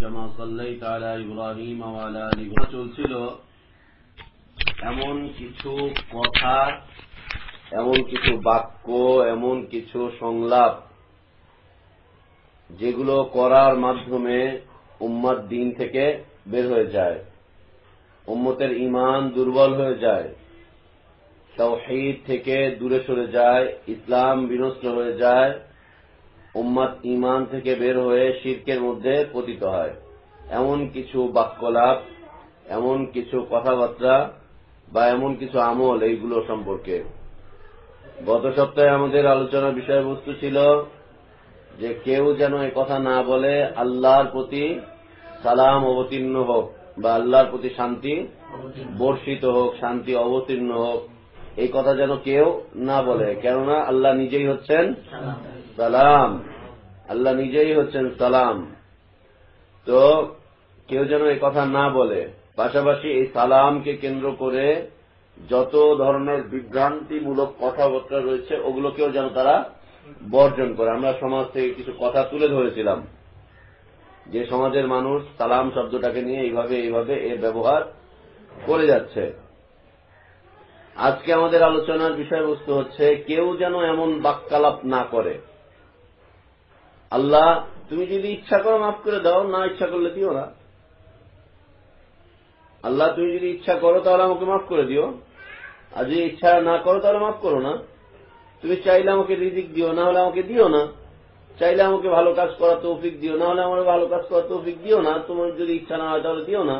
كما صليت على إبراهيم وعلى آل إبراهيم চলছিল এমন কিছু কথা এমন কিছু বাক্য এমন কিছু সংলাপ যেগুলো করার মাধ্যমে উম্মাদ দিন থেকে বের হয়ে যায় উম্মতের ইমান দুর্বল হয়ে যায় তাওহীদ থেকে দূরে সরে যায় ইসলাম বিনষ্ট হয়ে যায় উম্মাদ ইমান থেকে বের হয়ে শির্কের মধ্যে পতিত হয়। এমন কিছু বাক্যলাপ এমন কিছু কথাবার্তা বা এমন কিছু আমল এইগুলো সম্পর্কে। গত সপ্তাহে আমাদের আলোচনার বিষয়বস্তু ছিল যে কেউ যেন এ কথা না বলে আল্লাহর প্রতি সালাম অবতীর্ণ হোক বা আল্লাহর প্রতি শান্তি বর্ষিত হোক শান্তি অবতীর্ণ হোক এই কথা যেন কেউ না বলে। কেননা আল্লাহ নিজেই হচ্ছেন সালাম। আল্লাহ নিজেই হচ্ছেন সালাম। তো কেউ যেন এই কথা না বলে, পাশাপাশি এই সালামকে কেন্দ্র করে যত ধরনের বিভ্রান্তিমূলক কথাবার্তা রয়েছে, ওগুলোকেও যেন তারা বর্জন করে। আমরা সমাজ থেকে কিছু কথা তুলে ধরেছিলাম। যে সমাজের মানুষ সালাম শব্দটাকে নিয়ে এইভাবে এইভাবে এর ব্যবহার করে যাচ্ছে। আজকে আমাদের আলোচনার বিষয়বস্তু হচ্ছে, কেউ যেন এমন বাক্যালাপ না করে। আল্লাহ, তুমি যদি ইচ্ছা করো মাফ করে দাও, না ইচ্ছা করলে দিও না। আল্লাহ, তুমি যদি ইচ্ছা করো তাহলে আমাকে মাফ করে দিও। আর যদি ইচ্ছা না করো তাহলে মাফ করো না। তুমি চাইলে আমাকে রিজিক দিও, না হলে আমাকে দিও না। চাইলে আমাকে ভালো কাজ করার তৌফিক দিও, না হলে আমার ভালো কাজ করার তৌফিক দিও না। তোমার যদি ইচ্ছা না হয় তাহলে দিও না।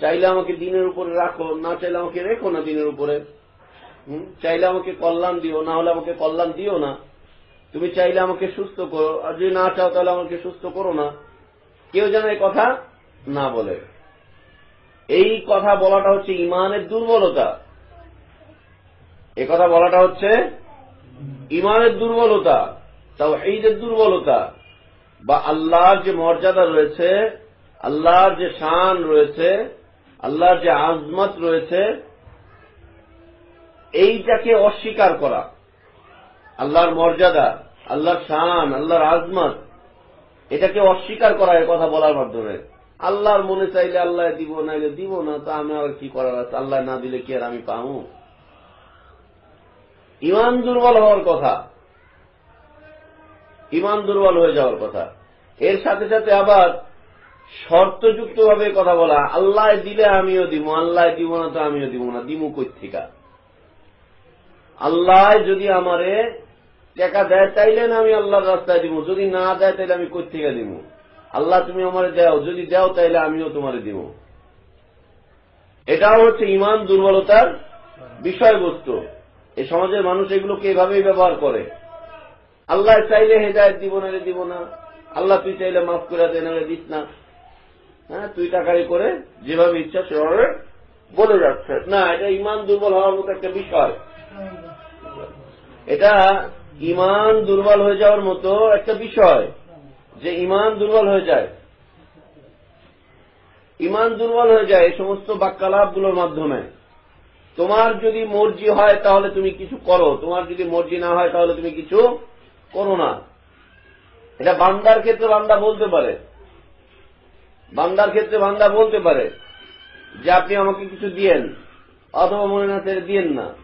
চাইলে আমাকে দিনের উপরে রাখো, না চাইলে আমাকে রেখো না দিনের উপরে। চাইলে আমাকে কল্যাণ দিও, না হলে আমাকে কল্যাণ দিও না। তুমি চাইলে আমাকে সুস্থ করো, আর যদি না চাও তাহলে আমাকে সুস্থ করো না। কেউ যেন এই কথা না বলে। এই কথা বলাটা হচ্ছে ইমানের দুর্বলতা। এ কথা বলাটা হচ্ছে ইমানের দুর্বলতা তাও এইদের দুর্বলতা। বা আল্লাহর যে মর্যাদা রয়েছে, আল্লাহর যে শান রয়েছে, আল্লাহর যে আজমত রয়েছে, এইটাকে অস্বীকার করা, আল্লাহর মর্যাদা। আল্লাহর শান, আল্লাহর আজমত। এটাকে অস্বীকার করা কথা বলার মাধ্যমে। আল্লাহর মনে চাইলে আল্লাহ দিব না দিব না, তা আমি আর কি করার আছে? আল্লাহ না দিলে কি আর আমি পাবো ইমান দুর্বল হওয়ার কথা। ইমান দুর্বল হয়ে যাওয়ার কথা। এর সাথে সাথে আবার শর্তযুক্ত ভাবে কথা বলা, আল্লাহ দিলে আমিও দিব, আল্লাহ দিব না তো আমিও দিব না, দিমু কৈথিকা আল্লাহ যদি আমারে টাকা দেয় তাইলে না আমি আল্লাহর রাস্তায় দিব যদি না দেয় তাইলে আমি কৈথিকা দিব আল্লাহ তুমি আমারে দাও। যদি দাও তাইলে আমিও তোমারে দিব। এটাও হচ্ছে ইমান দুর্বলতার বিষয়বস্তু। এই সমাজের মানুষ এগুলোকে এভাবেই ব্যবহার করে? আল্লাহ চাইলে হেদায়ত দিব না দিব না। আল্লাহ তুই চাইলে মাফ করে দে না দিস না। হ্যাঁ তুই টাকারি করে যেভাবে ইচ্ছা সেভাবে বলে যাচ্ছে। না এটা ইমান দুর্বল হওয়ার মতো একটা বিষয়। এটা ইমান দুর্বল হয়ে যাওয়ার মতো একটা বিষয় যে ইমান দুর্বল হয়ে যায়। ইমান দুর্বল হয়ে যায় এই সমস্ত বাক্যালাপগুলোর মাধ্যমে। তোমার যদি মর্জি হয় তাহলে তুমি কিছু করো, তোমার যদি মর্জি না হয় তাহলে তুমি কিছু করো না। এটা বান্দার ক্ষেত্রে বান্দা বলতে পারে। বান্দার ক্ষেত্রে বান্দা বলতে পারে যে আপনি আমাকে কিছু দিয়েন, অথবা মনে না দিয়েন না।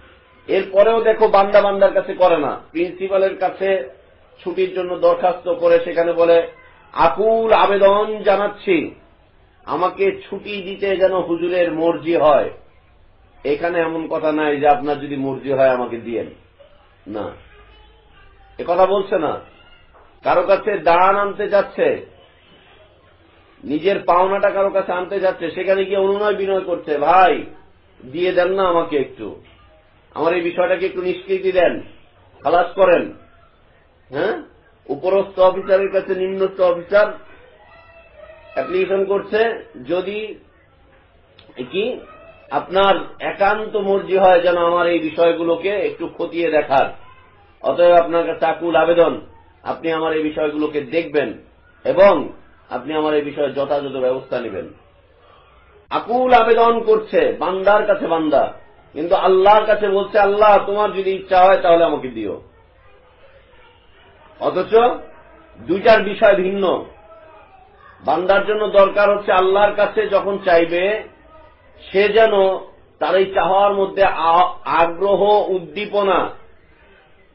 এরপরেও দেখো বান্দা বান্দার কাছে করে না। প্রিন্সিপালের কাছে ছুটির জন্য দরখাস্ত করে সেখানে বলে, আকুল আবেদন জানাচ্ছি। আমাকে ছুটি দিতে যেন হুজুরের মর্জি হয়। এখানে এমন কথা নাই যে আপনার যদি মর্জি হয় আমাকে দিয়েন। না। এ কথা বলছে না। কারও কাছে দান আনতে যাচ্ছে, নিজের পাওনাটা কারও কাছে আনতে যাচ্ছে, সেখানে গিয়ে অনুনয় বিনয় করছে, ভাই, দিয়ে দেন না আমাকে একটু। আমার এই বিষয়টাকে একটু নিষ্কৃতি দেন, খালাস করেন। হ্যাঁ? উপরস্থ অফিসারের কাছে নিম্নস্থ অফিসার অ্যাপ্লিকেশন করছে, যদি কি আপনার একান্ত মর্জি হয় যেন আমার এই বিষয়গুলোকে একটু খতিয়ে দেখার। অতএব আপনার কাছে আকুল আবেদন, আপনি আমার এই বিষয়গুলোকে দেখবেন এবং আপনি আমার এই বিষয়ে যথাযথ ব্যবস্থা নেবেন। আকুল আবেদন করছে, বান্দার কাছে বান্দা। কিন্তু আল্লাহর কাছে বলছে, আল্লাহ, তোমার যদি ইচ্ছা হয় তাহলে আমাকে দিও। অথচ দুইটার বিষয় ভিন্ন। বান্দার জন্য দরকার হচ্ছে আল্লাহর কাছে যখন চাইবে, সে যেন তার এই চাওয়ার মধ্যে আগ্রহ, উদ্দীপনা,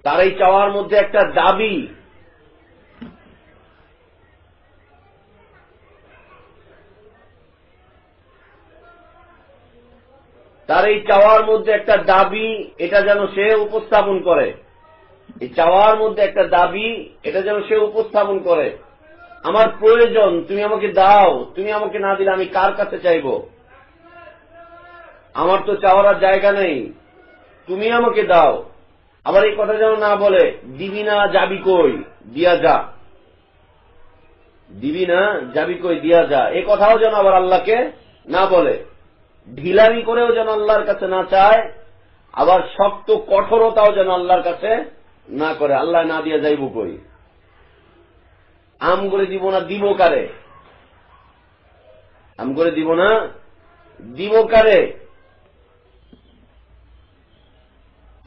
তার এই চাওয়ার মধ্যে একটা দাবি তার এই চাওয়ার মধ্যে একটা দাবি, এটা যেন সে উপস্থাপন করে। এই চাওয়ার মধ্যে একটা দাবি, এটা যেন সে উপস্থাপন করে। আমার প্রয়োজন, তুমি আমাকে দাও, তুমি আমাকে না দিলে আমি কার কাছে চাইব? আমার তো চাওয়ার আর জায়গা নেই, তুমি আমাকে দাও। আবার এই কথা যেন না বলে, দিবি না, যাবি কই? দিয়া যা। দিবি না, যাবি কই? দিয়া যা। এ কথাও যেন আবার আল্লাহকে না বলে। ঢিলামি করেও যেন আল্লাহর কাছে না চায়, আবার শক্ত কঠোরতাও যেন আল্লাহর কাছে না করে। আল্লাহ না দিয়া যাইব কই? আম করে দিব না, দিব কারে? আম করে দিব না, দিব কারে?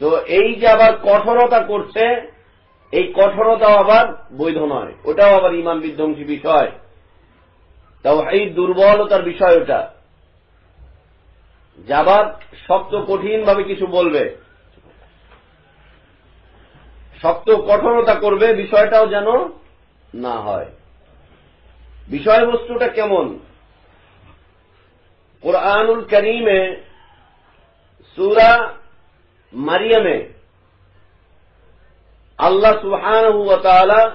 তো এই যে আবার কঠোরতা করছে, এই কঠোরতাও আবার বৈধ নয়। ওটাও আবার ইমান বিধ্বংসী বিষয়। তাও এই দুর্বলতার বিষয় ওটা। যে আবার শক্ত কঠিন ভাবে কিছু বলবে। শক্ত কঠোরতা করবে, বিষয়টাও যেন না হয়। বিষয়বস্তুটা কেমন? কোরআনুল করিমে সুরা মারিয়ামে আল্লাহ সুহান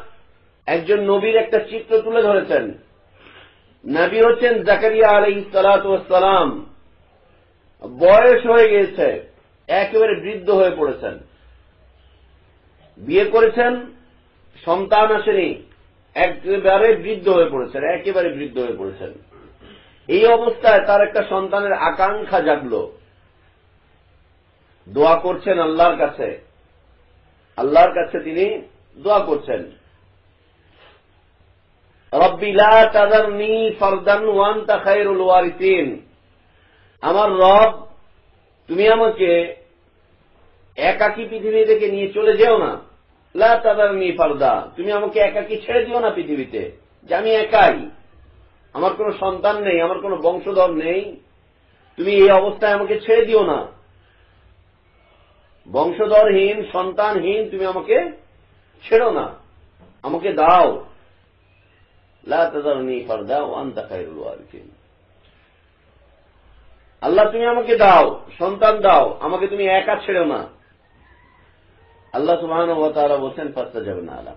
একজন নবীর একটা চিত্র তুলে ধরেছেন। নবী হচ্ছেন জাকারিয়া আলাই সালাম। বয়স হয়ে গিয়েছে, একেবারে বৃদ্ধ হয়ে পড়েছেন। বিয়ে করেছেন, সন্তান আসেনি, একেবারে বৃদ্ধ হয়ে পড়েছেন, একেবারে বৃদ্ধ হয়ে পড়েছেন। এই অবস্থায় তার একটা সন্তানের আকাঙ্ক্ষা জাগলো। দোয়া করছেন আল্লাহর কাছে। আল্লাহর কাছে তিনি দোয়া করছেন। রব্বিলা তাদারনি ফরদান ওয়ান খায়রুল ওয়ারিসিন। আমার রব, তুমি আমাকে একাকি পৃথিবী থেকে নিয়ে চলে যেও না। লা ফারদা, তুমি আমাকে একাকি ছেড়ে দিও না পৃথিবীতে, যে আমি একাই। আমার কোনো সন্তান নেই, আমার কোনো বংশধর নেই। তুমি এই অবস্থায় আমাকে ছেড়ে দিও না। বংশধরহীন, সন্তানহীন, তুমি আমাকে ছেড়ো না। আমাকে দাও। আল্লাহ, তুমি আমাকে দাও, সন্তান দাও, আমাকে তুমি একা ছেড়ো না। আল্লাহ সুবাহ বলছেন ফাস্তা যাবে না আল্লাহ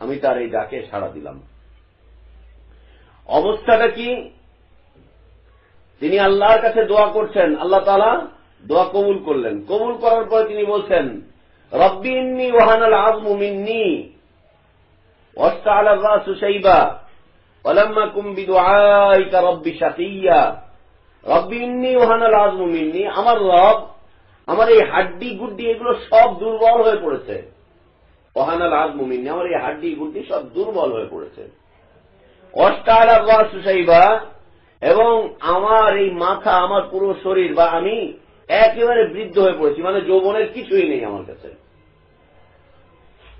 আমি তার এই ডাকে সাড়া দিলাম। অবস্থাটা কি? তিনি আল্লাহর কাছে দোয়া করছেন। আল্লাহ তালা দোয়া কবুল করলেন। কবুল করার পরে তিনি বলছেন, রব্বি ইন্নি ওয়াহানাল আজমু মিন্নি, ওয়াস্তাআলা রাসু শাইবা, ওয়ালাম্মা কুম বিদুআইকা রব্বি শাকিয়া। রব্বি ইন্নি ওয়াহানাল আজমু মিন্নি। আমার রব, আমার এই হাড্ডি গুড্ডি, এগুলো সব দুর্বল হয়ে পড়েছে। ওহানাল আজমু মিন্নি। আমার এই হাড্ডি গুড্ডি সব দুর্বল হয়ে পড়েছে। অষ্টালা রাসু শাইবা এবং আমার এই মাথা, আমার পুরো শরীর বা আমি একেবারে বৃদ্ধ হয়ে পড়েছি মানে যৌবনের কিছুই নেই আমার কাছে।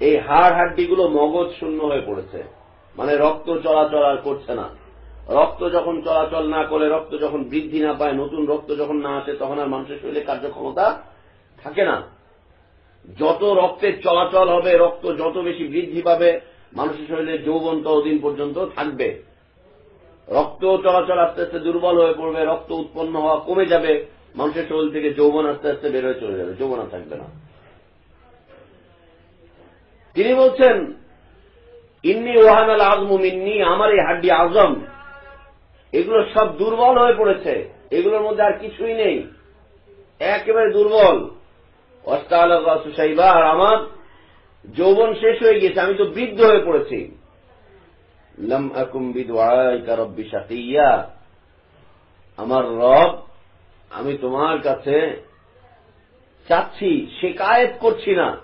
এই হাড় হাড্ডিগুলো মগজ শূন্য হয়ে পড়েছে মানে রক্ত চলাচল আর করছে না। রক্ত যখন চলাচল না করে, রক্ত যখন বৃদ্ধি না পায়, নতুন রক্ত যখন না আসে, তখন আর মানুষের শরীরে কার্যক্ষমতা থাকে না। যত রক্তের চলাচল হবে, রক্ত যত বেশি বৃদ্ধি পাবে, মানুষের শরীরে যৌবন ততদিন পর্যন্ত থাকবে। রক্ত চলাচল আস্তে আস্তে দুর্বল হয়ে পড়বে, রক্ত উৎপন্ন হওয়া কমে যাবে, মানুষের শরীর থেকে যৌবন আস্তে আস্তে বের হয়ে চলে যাবে, যৌবন থাকবে না। তিনি বলছেন, ইন্নি ওয়াহানাল আজমু ইন্নি আমার এই হাড্ডি আজম। এগুলো সব দুর্বল হয়ে পড়েছে। এগুলোর মধ্যে আর কিছুই নেই। একেবারে দুর্বল। অস্তাইবা আর আমার যৌবন শেষ হয়ে গিয়েছে, আমি তো বৃদ্ধ হয়ে পড়েছি। আমার রব, আমি তোমার কাছে চাচ্ছি, শেকায়ত করছি না।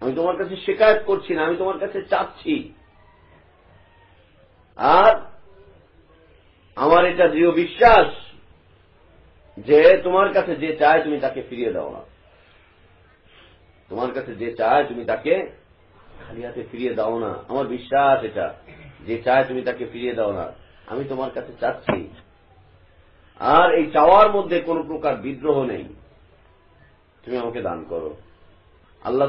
আমি তোমার কাছে শেকায়ত করছি না, আমি তোমার কাছে চাচ্ছি। আর আমার এটা দৃঢ় বিশ্বাস যে তোমার কাছে যে চায় তুমি তাকে ফিরিয়ে দাও না। তোমার কাছে যে চায় তুমি তাকে খালি হাতে ফিরিয়ে দাও না। আমার বিশ্বাস এটা, যে চায় তুমি তাকে ফিরিয়ে দাও না। আমি তোমার কাছে চাচ্ছি। আর এই চাওয়ার মধ্যে কোন প্রকার বিদ্রোহ নেই। তুমি আমাকে দান করো। আল্লাহ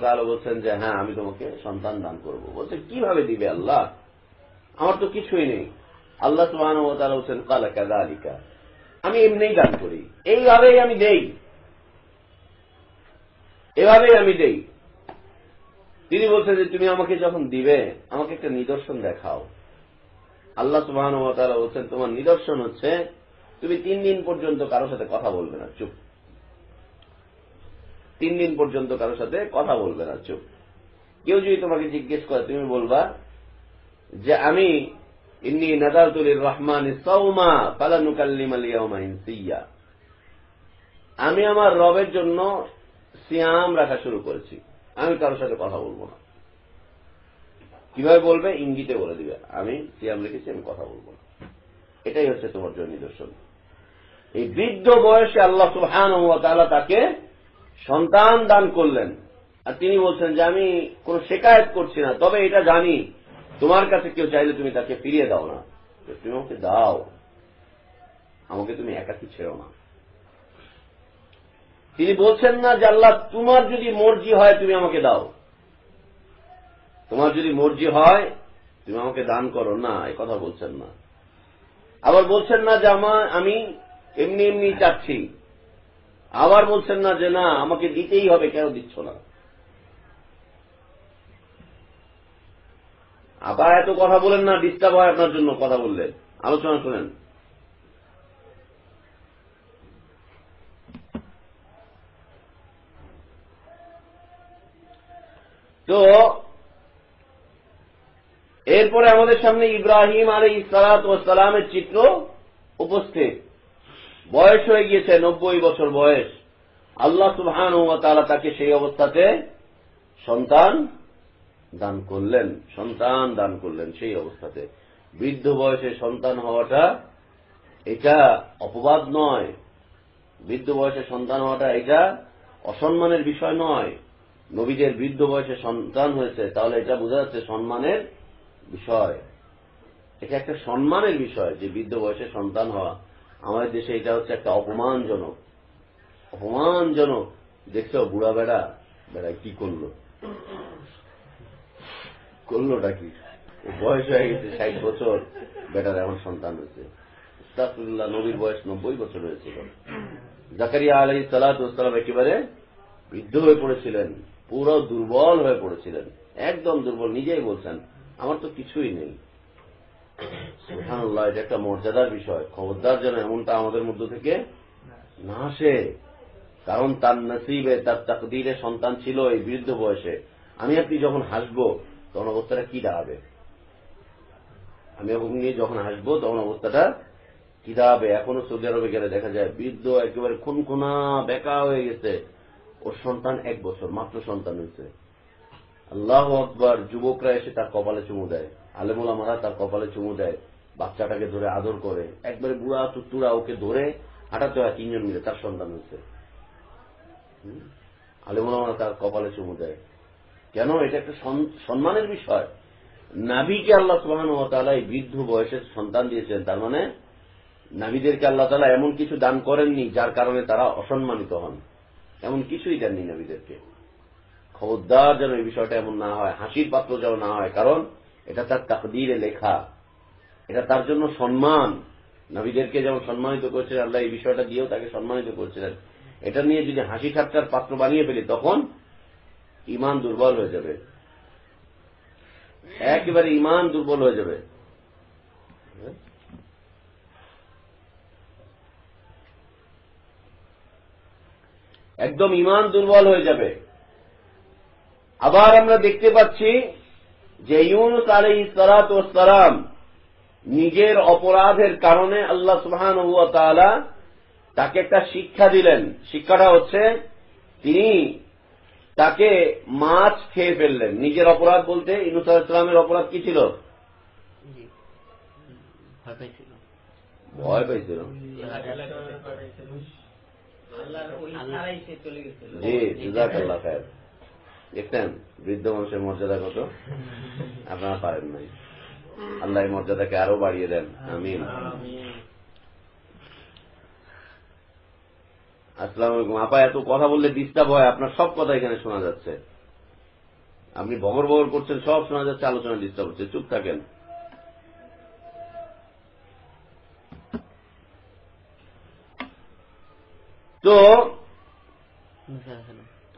তাআলা বলছেন যে হ্যাঁ আমি তোমাকে সন্তান দান করব। বলছে, কীভাবে দিবে আল্লাহ? আমার তো কিছুই নেই। আল্লাহ সুবহান ও তাআলা বলছেন, কালা কাযালিকা। আমি এমনিই দান করি। এইভাবেই আমি দেই। এভাবেই আমি দেই। তিনি বলছেন যে, তুমি আমাকে যখন দিবে, আমাকে একটা নিদর্শন দেখাও। আল্লাহ সুবহান ও তাআলা বলছেন, তোমার নিদর্শন হচ্ছে, তুমি তিন দিন পর্যন্ত কারোর সাথে কথা বলবে না, চুপ। তিন দিন পর্যন্ত কারোর সাথে কথা বলবে না, চুপ। কেউ যদি তোমাকে জিজ্ঞেস করে, তুমি বলবা যে, আমি ইন্নি নাদারতুলির রহমান সৌমা ফালানুকাল্লিম আলিয়াউমা ইনসিয়া আমি আমার রবের জন্য সিয়াম রাখা শুরু করেছি। আমি কারোর সাথে কথা বলব না। কীভাবে বলবে? ইঙ্গিতে বলে দিবে। আমি সিয়াম রেখেছি আমি কথা বলব না। এটাই হচ্ছে তোমার জন্য নিদর্শন। এই বৃদ্ধ বয়সে আল্লাহ সুহান তাকে সন্তান দান করলেন। আর তিনি বলছেন যে আমি কোন শেকায়ত করছি না, তবে এটা জানি। তোমার কাছে কেউ চাইলে তুমি তাকে ফিরিয়ে দাও না। তুমি আমাকে দাও। আমাকে তুমি একাকি ছেড়ো না। তিনি বলছেন না যে আল্লাহ, তোমার যদি মর্জি হয় তুমি আমাকে দাও। তোমার যদি মর্জি হয়, তুমি আমাকে দান করো। না, এ কথা বলছেন না। আবার বলছেন না যে আমার আমি এমনি এমনি চাচ্ছি। আবার বলছেন না যে না, আমাকে দিতেই হবে, কেন দিচ্ছ না? আবার এত কথা বলেন না ডিস্টার্ব হয় আপনার জন্য, কথা বললেন আলোচনা শুনেন। তো, এরপরে আমাদের সামনে ইব্রাহিম আলী সালামের চিত্র উপস্থিত। বয়স হয়ে গিয়েছে নব্বই বছর বয়স। আল্লাহ সুবহান তারা তাকে সেই অবস্থাতে সন্তান দান করলেন, সন্তান দান করলেন সেই অবস্থাতে। বৃদ্ধ বয়সে সন্তান হওয়াটা এটা অপবাদ নয়। বৃদ্ধ বয়সে সন্তান হওয়াটা এটা অসম্মানের বিষয় নয়। নবীদের বৃদ্ধ বয়সে সন্তান হয়েছে, তাহলে এটা বোঝা যাচ্ছে সম্মানের বিষয়। এটা একটা সম্মানের বিষয় যে বৃদ্ধ বয়সে সন্তান হওয়া। আমাদের দেশে এটা হচ্ছে একটা অপমানজনক। অপমানজনক। দেখছ, বুড়া বেড়া, বেড়ায় কি করল? করলোটা কি? বয়স হয়ে গেছে, ষাট বছর, বেটার এমন সন্তান হয়েছে ইস্তাফুল্লাহ নবীর বয়স নব্বই বছর হয়েছিল। জাকারিয়া আলহি সালাতাম একেবারে বৃদ্ধ হয়ে পড়েছিলেন, পুরো দুর্বল হয়ে পড়েছিলেন। একদম দুর্বল, নিজেই বলছেন, আমার তো কিছুই নেই। সুহানুল্লাহ এটা একটা মর্যাদার বিষয়। খবরদার যেন এমনটা আমাদের মধ্য থেকে না আসে। কারণ তার নসিবে, তার তাকদিরে সন্তান ছিল এই বৃদ্ধ বয়সে। আমি আপনি যখন হাসবো তখন অবস্থাটা কি দাঁড়াবে? আমি আপনি যখন হাসবো তখন অবস্থাটা কি দাঁড়াবে? এখনও সৌদি আরবে গেলে দেখা যায় বৃদ্ধ একেবারে খুনখুনা, বেকা হয়ে গেছে। ওর সন্তান এক বছর, মাত্র সন্তান হয়েছে। আল্লাহ আকবর, যুবকরা এসে তার কপালে চুমু দেয়। আলেমুলামারা তার কপালে চুমু দেয়। বাচ্চাটাকে ধরে আদর করে। একবারে বুড়া তুত্তুরা ওকে ধরে হাঁটাতে হয় তিনজন মিলে তার সন্তান হয়েছে। আলেমুলামারা তার কপালে চুমু দেয়। কেন? এটা একটা সম্মানের বিষয়। নাবিকে আল্লাহ সুবাহান তালা এই বৃদ্ধ বয়সের সন্তান দিয়েছেন তার মানে নাবিদেরকে আল্লাহ তালা এমন কিছু দান করেননি যার কারণে তারা অসম্মানিত হন। এমন কিছুই দেননি নাবিদেরকে। খবরদার যেন এই বিষয়টা এমন না হয়, হাসির পাত্র যেন না হয়। কারণ, এটা তার তাকদিরে লেখা। এটা তার জন্য সম্মান। নাবিদেরকে যেমন সম্মানিত করেছিলেন, আল্লাহ এই বিষয়টা দিয়েও তাকে সম্মানিত করছিলেন। এটা নিয়ে যদি হাসি ঠাট্টার পাত্র বানিয়ে ফেলি, তখন ইমান দুর্বল হয়ে যাবে। একেবারে ইমান দুর্বল হয়ে যাবে। একদম ইমান দুর্বল হয়ে যাবে। আবার আমরা দেখতে পাচ্ছি যে ইউনুস আলহ সালাম নিজের অপরাধের কারণে আল্লাহ সুহান তাকে একটা শিক্ষা দিলেন। শিক্ষাটা হচ্ছে তিনি তাকে মাছ খেয়ে ফেললেন। নিজের অপরাধ বলতে ইনুস ইসলামের অপরাধ কি ছিল? ভয় পাইছিল। জি জাজাকাল্লাহ খায়ের। দেখতেন বৃদ্ধ মানুষের মর্যাদা কত? আপনারা পারেন নাই। আল্লাহ মর্যাদাকে আরও বাড়িয়ে দেন। আমিন। আসসালাম আলাইকুম। আপা, এত কথা বললে ডিস্টার্ব হয়, আপনার সব কথা এখানে শোনা যাচ্ছে। আপনি বগর বগর করছেন, সব শোনা যাচ্ছে, আলোচনা ডিস্টার্ব হচ্ছে। চুপ থাকেন। তো,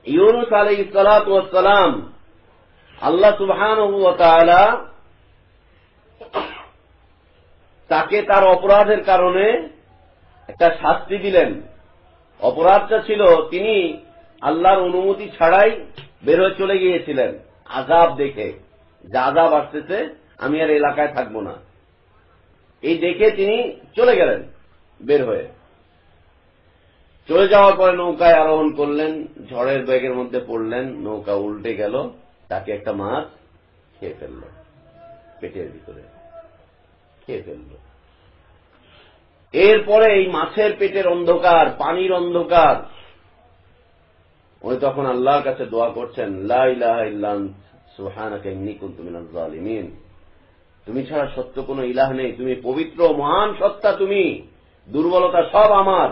ইউনুস আলাই সালাম আল্লাহ সুবহান তাকে তার অপরাধের কারণে একটা শাস্তি দিলেন। অপরাধটা ছিল, তিনি আল্লাহর অনুমতি ছাড়াই বের হয়ে চলে গিয়েছিলেন। আজাব দেখে, যে আজাব আসতেছে, আমি আর এলাকায় থাকব না। এই দেখে তিনি চলে গেলেন, বের হয়ে। চলে যাওয়ার পরে নৌকায় আরোহণ করলেন, ঝড়ের ব্যাগের মধ্যে পড়লেন, নৌকা উল্টে গেল, তাকে একটা মাছ খেয়ে ফেলল, পেটের ভিতরে খেয়ে ফেলল। এরপরে এই মাছের পেটের অন্ধকার, পানির অন্ধকার। উনি তখন আল্লাহর কাছে দোয়া করছেন লাইলাহিমিন তুমি ছাড়া সত্য কোন ইলাহ নেই, তুমি পবিত্র মহান সত্তা তুমি, দুর্বলতা সব আমার।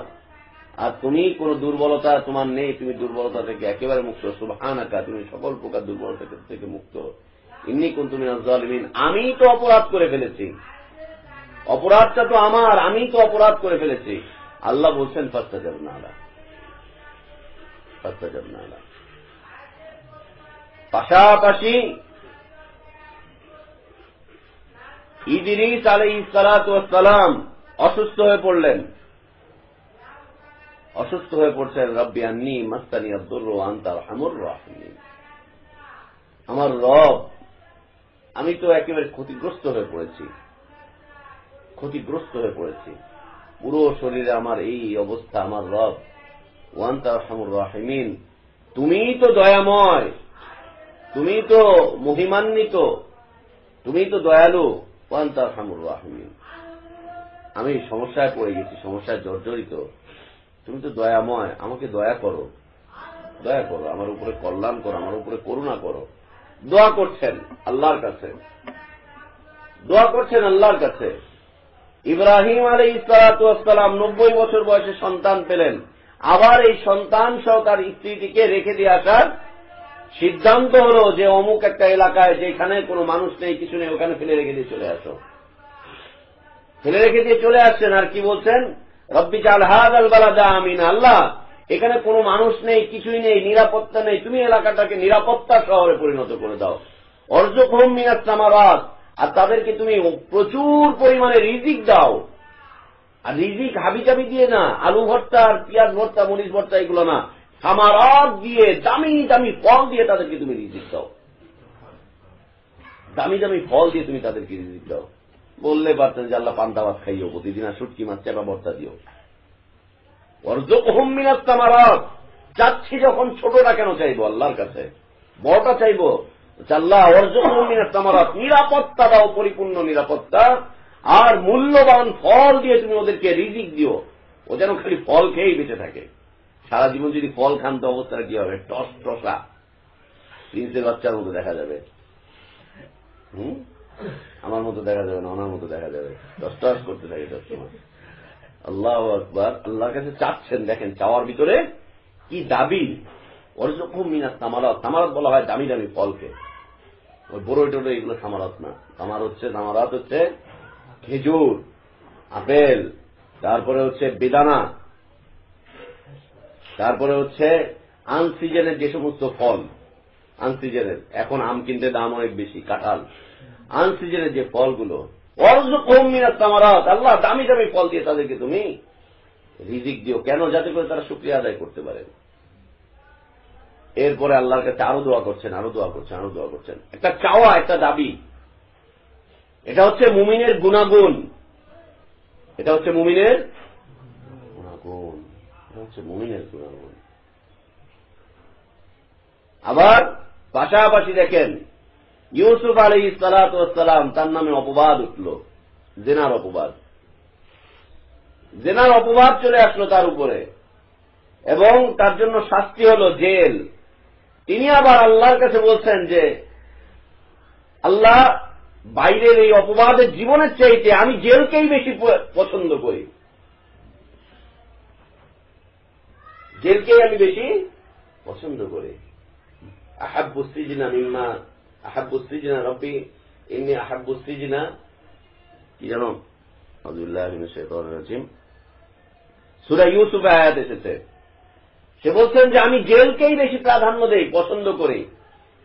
আর তুমি কোন দুর্বলতা তোমার নেই, তুমি দুর্বলতা থেকে একেবারে মুক্ত, সুবহানাকা, তুমি সকল প্রকার দুর্বলতা থেকে মুক্ত। ইন্নি কোন তুমি জালিমিন আমি তো অপরাধ করে ফেলেছি। অপরাধটা তো আমার, আমি তো অপরাধ করে ফেলেছি। আল্লাহ বলছেন ফাস্তাজাব নালা ফাস্তাজাব নালা পাশাপাশি ইদিরিস আলাই সালাম অসুস্থ হয়ে পড়লেন। অসুস্থ হয়ে পড়ছেন, রব্বি আন্নি মাস্তানি আব্দুর আন্তার হামুর রাহিমিন। আমার রব, আমি তো একেবারে ক্ষতিগ্রস্ত হয়ে পড়েছি। ক্ষতিগ্রস্ত হয়ে পড়েছি। পুরো শরীরে আমার এই অবস্থা, আমার রব। ওয়ান্তার হামুর রাহিমিন। তুমি তো দয়াময় তুমি তো মহিমান্বিত তুমি তো দয়ালু। ওয়ান্তার হামুর রাহিমিন। আমি সমস্যায় পড়ে গেছি, সমস্যায় জর্জরিত। তুমি তো দয়াময়, আমাকে দয়া করো। দয়া করো, আমার উপরে কল্যাণ করো, আমার উপরে করুণা করো। দোয়া করছেন আল্লাহর কাছে। দোয়া করছেন আল্লাহর কাছে। ইব্রাহিম আলী ইসলাতাম নব্বই বছর বয়সে সন্তান পেলেন। আবার এই সন্তান সহ তার স্ত্রীটিকে রেখে দিয়ে আসার সিদ্ধান্ত হল যে অমুক একটা এলাকায় যেখানে কোনো মানুষ নেই, কিছু নেই, ওখানে ফেলে রেখে দিয়ে চলে আসো। ফেলে রেখে দিয়ে চলে আসছেন আর কি বলছেন? রব্বি চাল হাদ আল বালাদা আমিন, আল্লাহ, এখানে কোনো মানুষ নেই, কিছুই নেই, নিরাপত্তা নেই, তুমি এলাকাটাকে নিরাপত্তা শহরে পরিণত করে দাও। অর্জক হোম সামারাত আর তাদেরকে তুমি প্রচুর পরিমাণে রিজিক দাও। আর রিজিক হাবি চাবি দিয়ে না, আলু ভর্তা আর পিয়াজ ভর্তা, মরিচ ভর্তা, এগুলো না। সামারাত দিয়ে দামি দামি ফল দিয়ে তাদেরকে তুমি রিজিক দাও। দামি দামি ফল দিয়ে তুমি তাদেরকে রিজিক দাও। বললে পারতেন যে আল্লাহ পান্তা ভাত খাইও, প্রতিদিন আর সুটকি মাছ চেপা ভর্তা দিও। অর্জক মিনাত তামারাত চাচ্ছি যখন ছোটটা কেন চাইব? আল্লাহর কাছে। বড়টা চাইব? আল্লাহ অর্জক মিনাত তামারাত নিরাপত্তা দাও, পরিপূর্ণ নিরাপত্তা। আর মূল্যবান ফল দিয়ে তুমি ওদেরকে রিজিক দিও। ও যেন খালি ফল খেয়েই বেঁচে থাকে। সারা জীবন যদি ফল খান তো অবস্থাটা কি হবে? টস, টসা। প্রিন্সের বাচ্চার মতো দেখা যাবে। হুম? আমার মতো দেখা যাবে না, ওনার মতো দেখা যাবে। টস টস করতে থাকে সবসময় আল্লাহ আকবর। আল্লাহর কাছে চাচ্ছেন, দেখেন, চাওয়ার ভিতরে কি দাবি? অর্জকুম মিনাত তামারত তামারত বলা হয় দামি দামি ফলকে ওই বড়ই টোটো এগুলো সামারত না। তামার হচ্ছে তামারাত হচ্ছে খেজুর, আপেল, তারপরে হচ্ছে বেদানা, তারপরে হচ্ছে আনসিজনের যে সমস্ত ফল, আনসিজনের। এখন আম কিনতে দাম অনেক বেশি, কাঁঠাল। আনসিজনের যে ফলগুলো আল্লাহ দামি দামি ফল দিয়ে তাদেরকে তুমি রিজিক দিও। কেন? যাতে করে তারা শুক্রিয়া আদায় করতে পারে। এরপরে আল্লাহর কাছে আরও দোয়া করছেন, আরও দোয়া করছেন, আরও দোয়া করছেন। একটা চাওয়া, একটা দাবি। এটা হচ্ছে মুমিনের গুণাগুণ। এটা হচ্ছে মুমিনের গুণাগুণ। এটা হচ্ছে মুমিনের গুণাগুণ। আবার পাশাপাশি দেখেন, ইউসুফ আলী সালাতাম তার নামে অপবাদ উঠল, জেনার অপবাদ। জেনার অপবাদ চলে আসলো তার উপরে। এবং তার জন্য শাস্তি হল জেল। তিনি আবার আল্লাহর কাছে বলছেন যে, আল্লাহ বাইরের এই অপবাদের জীবনের চাইতে আমি জেলকেই বেশি পছন্দ করি। জেলকেই আমি বেশি পছন্দ করি। আহাব্বু সিজনা মিম্মা, আহাব্বু সিজনা রব্বি এমনি আহাব্বু সিজনা, কি জানো? আব্দুল্লাহ সুরা ইউসুফ আয়াত এসেছে। সে বলছেন যে আমি জেলকেই বেশি প্রাধান্য দেই, পছন্দ করি।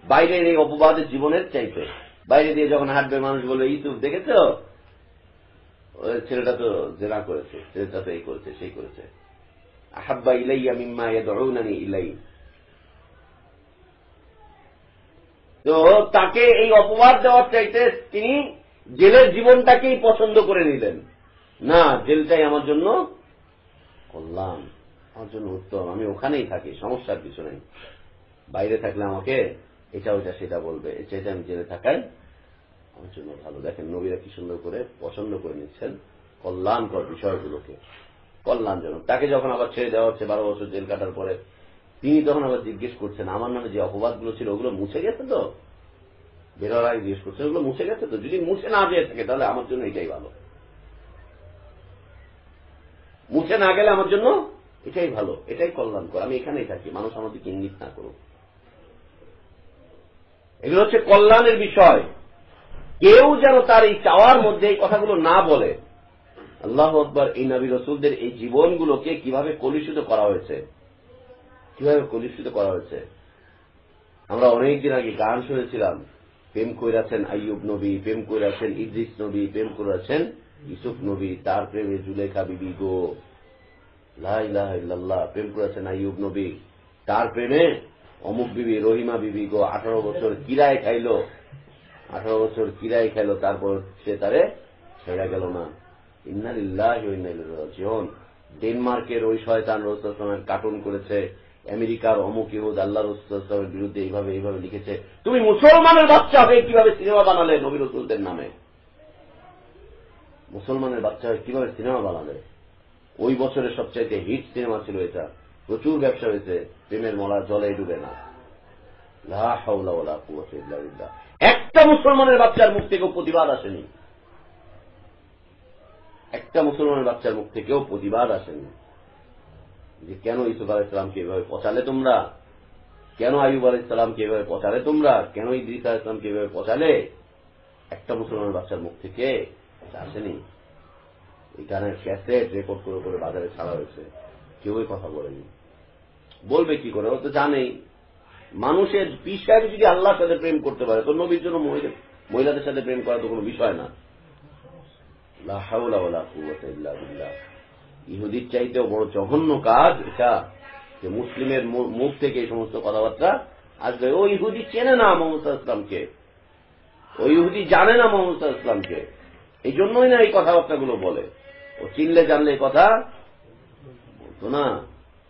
বাইরের এই অপবাদের জীবনের চাইতে। বাইরে দিয়ে যখন হাঁটবে, মানুষ বলবে, ইউসুফ, দেখেছ? ছেলেটা তো জেনা করেছে ছেলেটা তো এই করেছে, সেই করেছে। আহাব্বা ইলাইয়া মিম্মা ইয়াদউনানি ইলাই তো তাকে এই অপবাদ দেওয়ার চাইতে তিনি জেলের জীবনটাকেই পছন্দ করে নিলেন। না, জেলটাই আমার জন্য কল্যাণ। আমার জন্য উত্তম। আমি ওখানেই থাকি, সমস্যার কিছু নেই। বাইরে থাকলে আমাকে এটা ওটা সেটা বলবে। এটা আমি জেলে থাকাই আমার জন্য ভালো। দেখেন, নবীরা কি সুন্দর করে পছন্দ করে নিচ্ছেন কল্যাণকর বিষয়গুলোকে। কল্যাণজনক। তাকে যখন আবার ছেড়ে দেওয়া হচ্ছে, বারো বছর জেল কাটার পরে, তিনি তখন আবার জিজ্ঞেস করছেন, আমার নামে যে অপবাদগুলো ছিল, ওগুলো মুছে গেছে তো? বেরোর আগে জিজ্ঞেস করছেন, ওগুলো মুছে গেছে তো? যদি মুছে না যেয়ে থাকে, তাহলে আমার জন্য এটাই ভালো। মুছে না গেলে আমার জন্য এটাই ভালো, এটাই কল্যাণকর। আমি এখানেই থাকি, মানুষ আমাদেরকে ইঙ্গিত না করুক। এগুলো হচ্ছে কল্যাণের বিষয়। কেউ যেন তার এই চাওয়ার মধ্যে এই কথাগুলো না বলে। আল্লাহ আকবর, এই নবী রসুলদের এই জীবনগুলোকে কীভাবে কলুষিত করা হয়েছে? কীভাবে কলুষিত করা হয়েছে? আমরা অনেকদিন আগে গান শুনেছিলাম, প্রেম কইরাছেন আইয়ুব নবী, প্রেম কইরাছেন ইদ্রিস নবী, প্রেম করেছেন ইসুফ নবী, তার প্রেমে জুলেখা বিবি গো। লাহ প্রেম করেছেন আইয়ুব নবী। তার প্রেমে অমুক বিবি রহিমা বিবি গো আঠারো বছর কিরায় খাইল। আঠারো বছর কিরায় খাইল, তারপর সে তারে ছেড়া গেল না। ইন্নালিল্লাহ ডেনমার্কের ওই শয়তান রসুলের কার্টুন করেছে। আমেরিকার অমুক ইহুদ আল্লাহ রসুলের বিরুদ্ধে এইভাবে এইভাবে লিখেছে। তুমি মুসলমানের বাচ্চা হয়ে কীভাবে সিনেমা বানালে নবী রসুলদের নামে? মুসলমানের বাচ্চা হয়ে কীভাবে সিনেমা বানালে? ওই বছরের সবচাইতে হিট সিনেমা ছিল এটা। প্রচুর ব্যবসা হয়েছে, প্রেমের মলা জলে ডুবে না। একটা মুসলমানের বাচ্চার মুখ থেকেও প্রতিবাদ আসেনি। একটা মুসলমানের বাচ্চার মুখ থেকেও প্রতিবাদ আসেনি। যে কেন ইসুফ আলাইসালামকে এভাবে পচালে তোমরা? কেন আইব আলাইসালামকে এভাবে পচালে তোমরা? কেন ইদ্রিস আলাইসালামকে এভাবে পচালে? একটা মুসলমানের বাচ্চার মুখ থেকে আসেনি। এই গানের ক্যাসেট রেকর্ড করে করে বাজারে ছাড়া হয়েছে। কেউই কথা বলেনি। বলবে কি করে? ও তো জানেই। মানুষের বিষয় যদি আল্লাহর সাথে প্রেম করতে পারে, তো নবীর জন্য মহিলাদের সাথে প্রেম করা তো কোনো বিষয় না। ইহুদির চাইতেও বড় জঘন্য কাজ এটা যে মুসলিমের মুখ থেকে এই সমস্ত কথাবার্তা আসবে। ও ইহুদি চেনে না মোহাম্মদ ইসলামকে ও ইহুদি জানে না মোহাম্মদ ইসলামকে এই জন্যই না এই কথাবার্তাগুলো বলে। ও চিনলে জানলে কথা বলতো না।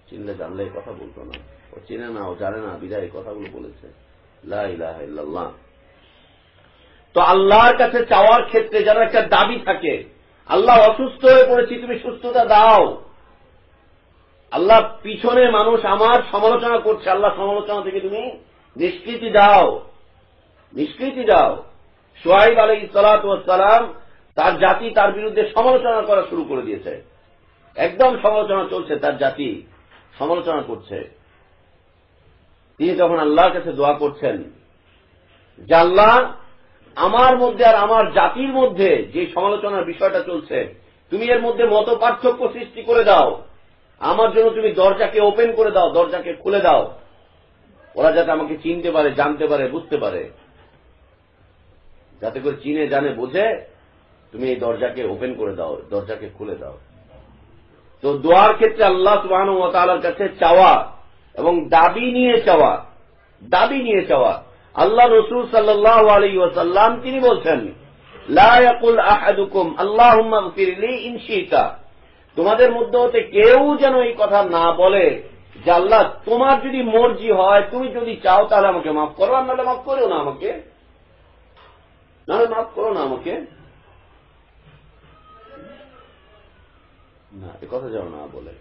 চিনলে জানলে কথা বলতো না। ও চেনে না, ও জানে না বিদায় কথাগুলো বলেছে। তো আল্লাহর কাছে চাওয়ার ক্ষেত্রে যেন একটা দাবি থাকে, আল্লাহ অসুস্থ হয়ে পড়েছি, তুমি সুস্থতা দাও। আল্লাহ পিছনে মানুষ আমার সমালোচনা করছে, আল্লাহ সমালোচনা থেকে তুমি নিষ্কৃতি দাও। নিষ্কৃতি দাও। সোহাইব আলাই সালাম তার জাতি তার বিরুদ্ধে সমালোচনা করা শুরু করে দিয়েছে। একদম সমালোচনা চলছে, তার জাতি সমালোচনা করছে। তিনি যখন আল্লাহর কাছে দোয়া করছেন, যে আল্লাহ, আমার মধ্যে আর আমার জাতির মধ্যে যে সমালোচনার বিষয়টা চলছে, তুমি এর মধ্যে মত পার্থক্য সৃষ্টি করে দাও। আমার জন্য তুমি দরজাকে ওপেন করে দাও, দরজাকে খুলে দাও। ওরা যাতে আমাকে চিনতে পারে, জানতে পারে, বুঝতে পারে। যাতে করে চিনে, জানে, বোঝে তুমি এই দরজাকে ওপেন করে দাও, দরজাকে খুলে দাও। তো দোয়ার ক্ষেত্রে আল্লাহ সুবাহ তালার কাছে চাওয়া এবং দাবি নিয়ে চাওয়া, দাবি নিয়ে চাওয়া। আল্লাহ রসুল সাল্লাহ আলী ওয়াসাল্লাম তিনি বলছেন লায়াকুল আহাদুকুম আল্লাহ ফিরলি তোমাদের মধ্যে হতে কেউ যেন এই কথা না বলে যে আল্লাহ, তোমার যদি মর্জি হয়, তুমি যদি চাও তাহলে আমাকে মাফ করো, আর নাহলে মাফ করো না আমাকে। নাহলে মাফ করো না আমাকে। না, এ কথা যেন না বলে।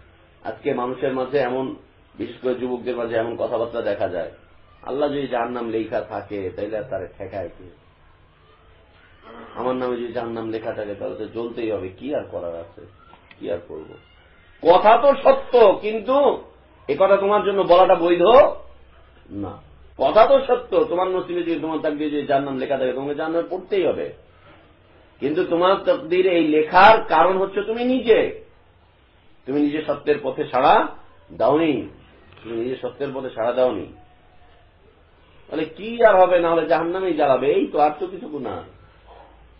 আজকে মানুষের মাঝে এমন, বিশেষ করে যুবকদের মাঝে এমন কথাবার্তা দেখা যায়। আল্লাহ যদি যার নাম লেখা থাকে, তাইলে তার ঠেকায় কি? আমার নামে যদি যার নাম লেখা থাকে, তাহলে তো জ্বলতেই হবে, কি আর করার আছে? কি আর করব? কথা তো সত্য, কিন্তু এ কথা তোমার জন্য বলাটা বৈধ না। কথা তো সত্য, তোমার নসিবে যদি তোমার তাকদির যদি যার নাম লেখা থাকে, তোমাকে যার নাম পড়তেই হবে। কিন্তু তোমার তকদির এই লেখার কারণ হচ্ছে তুমি নিজে। তুমি নিজে সত্যের পথে সাড়া দাওনি। তুমি নিজে সত্যের পথে সাড়া দাওনি। তাহলে কি আর হবে? না হলে জাহান নামে জ্বালাবে। এই তো আর তো কিছু না।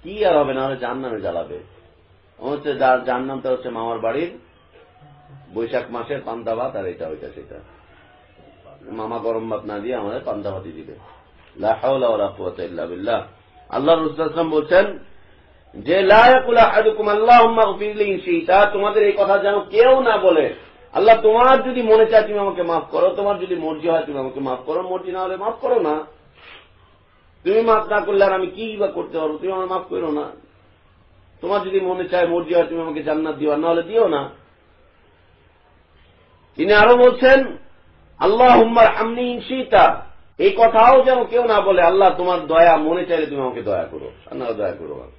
কি আর হবে? না হলে জাহান নামে জ্বালাবে হচ্ছে যার নামটা হচ্ছে মামার বাড়ির বৈশাখ মাসের পান্তা ভাত আর এটা, ওইটা, সেটা। মামা গরম ভাত না দিয়ে আমাদের পান্তা ভাতই দিবে। আল্লাহ রুসলাম বলছেন যে তোমাদের এই কথা যেন কেউ না বলে। আল্লাহ তোমার যদি মনে চায় তুমি আমাকে মাফ করো, তোমার যদি মর্জি হয় তুমি আমাকে মাফ করো, মর্জি না হলে মাফ করো না। তুমি মাফ না করলে আর আমি কি বা করতে পারব? তুমি আমার মাফ করো না। তোমার যদি মনে চায় মর্জি হয় তুমি আমাকে জান্নাত দিও না হলে দিও না। তিনি আরও বলছেন আল্লাহ হুম্মার আমনি সীতা এই কথাও যেন কেউ না বলে, আল্লাহ তোমার দয়া, মনে চাইলে তুমি আমাকে দয়া করো আল্লাহ দয়া করো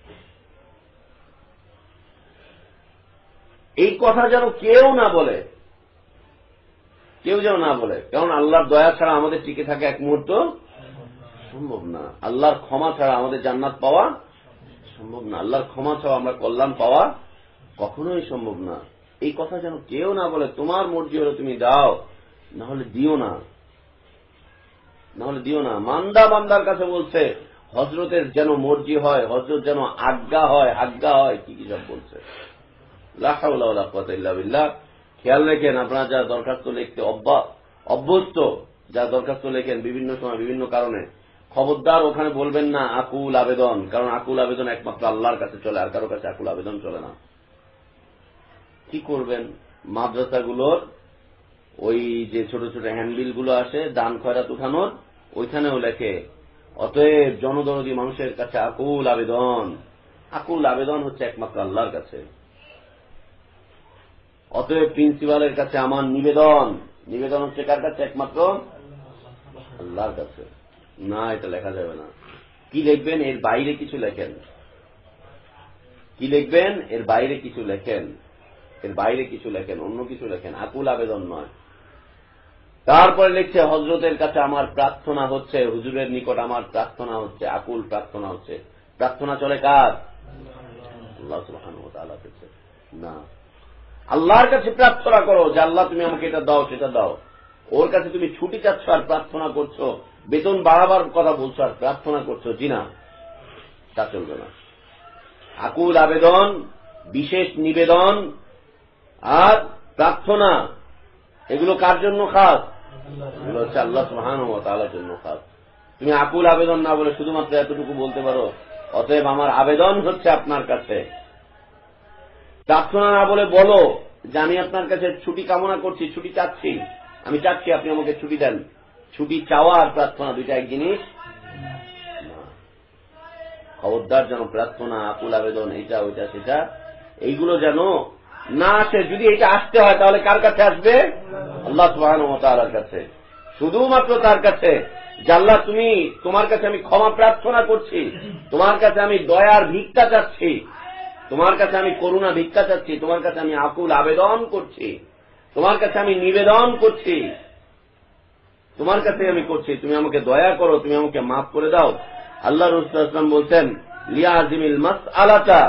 এই কথা যেন কেউ না বলে। কেউ যেন না বলে। কারণ আল্লাহর দয়া ছাড়া আমাদের টিকে থাকা এক মুহূর্ত সম্ভব না। আল্লাহর ক্ষমা ছাড়া আমাদের জান্নাত পাওয়া সম্ভব না। আল্লাহর ক্ষমা ছাড়া আমরা কল্যাণ পাওয়া কখনোই সম্ভব না। এই কথা যেন কেউ না বলে, তোমার মর্জি হলে তুমি দাও না হলে দিও না। না হলে দিও না। মান্দা বান্দার কাছে বলছে হজরতের যেন মর্জি হয় হজরত যেন আজ্ঞা হয় আজ্ঞা হয়। কি কি সব বলছে। খেয়াল রেখেন, আপনারা যা দরখাস্ত লিখতে অভ্যস্ত যা দরখাস্ত লেখেন বিভিন্ন সময় বিভিন্ন কারণে, খবরদার ওখানে বলবেন না, আকুল আবেদন, কারণ আকুল আবেদন একমাত্র আল্লাহর কাছে চলে, আর কারও কাছে আকুল আবেদন চলে না। কি করবেন? মাদ্রাসাগুলোর ওই যে ছোট ছোট হ্যান্ডবিলগুলো আসে, দান খয়রাত উঠানোর, ওইখানেও লেখে, অতএব জনদরদী মানুষের কাছে আকুল আবেদন। আকুল আবেদন হচ্ছে একমাত্র আল্লাহর কাছে। অতএব প্রিন্সিপালের কাছে আমার নিবেদন। নিবেদন হচ্ছে কার কাছে? একমাত্র আল্লাহর কাছে। না, এটা লেখা যাবে না। কি লিখবেন? এর বাইরে কিছু লেখেন। কি লিখবেন? এর বাইরে কিছু লেখেন। এর বাইরে কিছু লেখেন, অন্য কিছু লেখেন। আকুল আবেদন নয়। তারপরে লিখছে হজরতের কাছে আমার প্রার্থনা হচ্ছে, হুজুরের নিকট আমার প্রার্থনা হচ্ছে, আকুল প্রার্থনা হচ্ছে। প্রার্থনা চলে কার? আল্লাহ না। আল্লাহর কাছে প্রার্থনা করো যে, আল্লাহ, তুমি আমাকে এটা দাও, সেটা দাও। ওর কাছে তুমি ছুটি চাচ্ছ আর প্রার্থনা করছ। বেতন বাড়াবার কথা বলছো আর প্রার্থনা করছ। জি না, তা চলবে না। আকুল আবেদন, বিশেষ নিবেদন আর প্রার্থনা, এগুলো কার জন্য খাস? এগুলো হচ্ছে আল্লাহ সুহান তালার জন্য খাস। তুমি আকুল আবেদন না বলে শুধুমাত্র এতটুকু বলতে পারো? অতএব আমার আবেদন হচ্ছে আপনার কাছে। প্রার্থনা না বলে বলো যে আমি আপনার কাছে ছুটি কামনা করছি, ছুটি চাচ্ছি। আমি চাচ্ছি আপনি আমাকে ছুটি দেন। ছুটি চাওয়া আর প্রার্থনা দুইটা এক জিনিস। খবরদার যেন প্রার্থনা, আকুল আবেদন এটা ওইটা, সেটা। এইগুলো যেন না আসে, যদি এটা আসতে হয়, তাহলে কার কাছে আসবে? আল্লাহ সুহান কাছে। শুধুমাত্র তার কাছে। আল্লাহ, তুমি তোমার কাছে আমি ক্ষমা প্রার্থনা করছি। তোমার কাছে আমি দয়ার ভিক্ষা চাচ্ছি। তোমার কাছে আমি করুণা ভিক্ষা চাচ্ছি, তোমার কাছে আমি আকুল আবেদন করছি, তোমার কাছে আমি নিবেদন করছি, তোমার কাছে আমি করছি, তুমি আমাকে দয়া করো, তুমি আমাকে মাফ করে দাও। আল্লাহ রুসলাম বলছেন লিয়া আজিমিল মাস আলাটা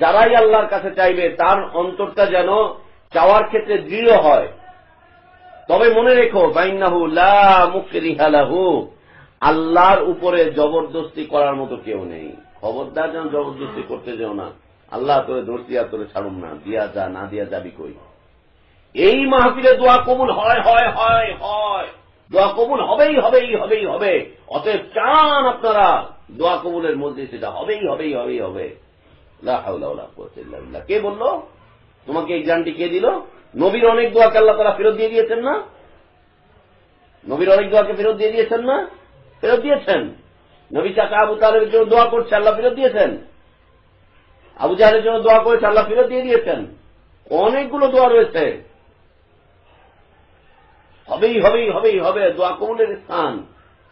যারাই আল্লাহর কাছে চাইবে, তার অন্তরটা যেন চাওয়ার ক্ষেত্রে দৃঢ় হয়। তবে মনে রেখো বাইনাহু লাহু, আল্লাহর উপরে জবরদস্তি করার মতো কেউ নেই। খবরদার যেন জবরদস্তি করতে যেও না। আল্লাহ তোরে দোষ দিয়া তোরে ছাড়ুন না, দিয়া যা, না দিয়া যাবি কই? এই মাহফিলে দোয়া কবুল হয় হয় হয় হয়। দোয়া কবুল হবেই হবেই হবেই, হবে। অতএব চান আপনারা, দোয়া কবুলের মধ্যে সেটা হবেই হবেই হবেই, হবে। কে বলল? তোমাকে জ্ঞানটি কে দিল? নবীর অনেক দোয়াকে আল্লাহ তারা ফেরত দিয়ে দিয়েছেন না? নবীর অনেক দোয়াকে ফেরত দিয়ে দিয়েছেন না? ফেরত দিয়েছেন? নবী চাচা আবু তালের জন্য দোয়া করছে, আল্লাহ ফেরত দিয়েছেন? আবু জাহের জন্য দোয়া করেছে, আল্লাহ ফেরত দিয়ে দিয়েছেন। অনেকগুলো দোয়া রয়েছে। হবেই হবেই হবেই, হবে। দোয়া কবুলের স্থান।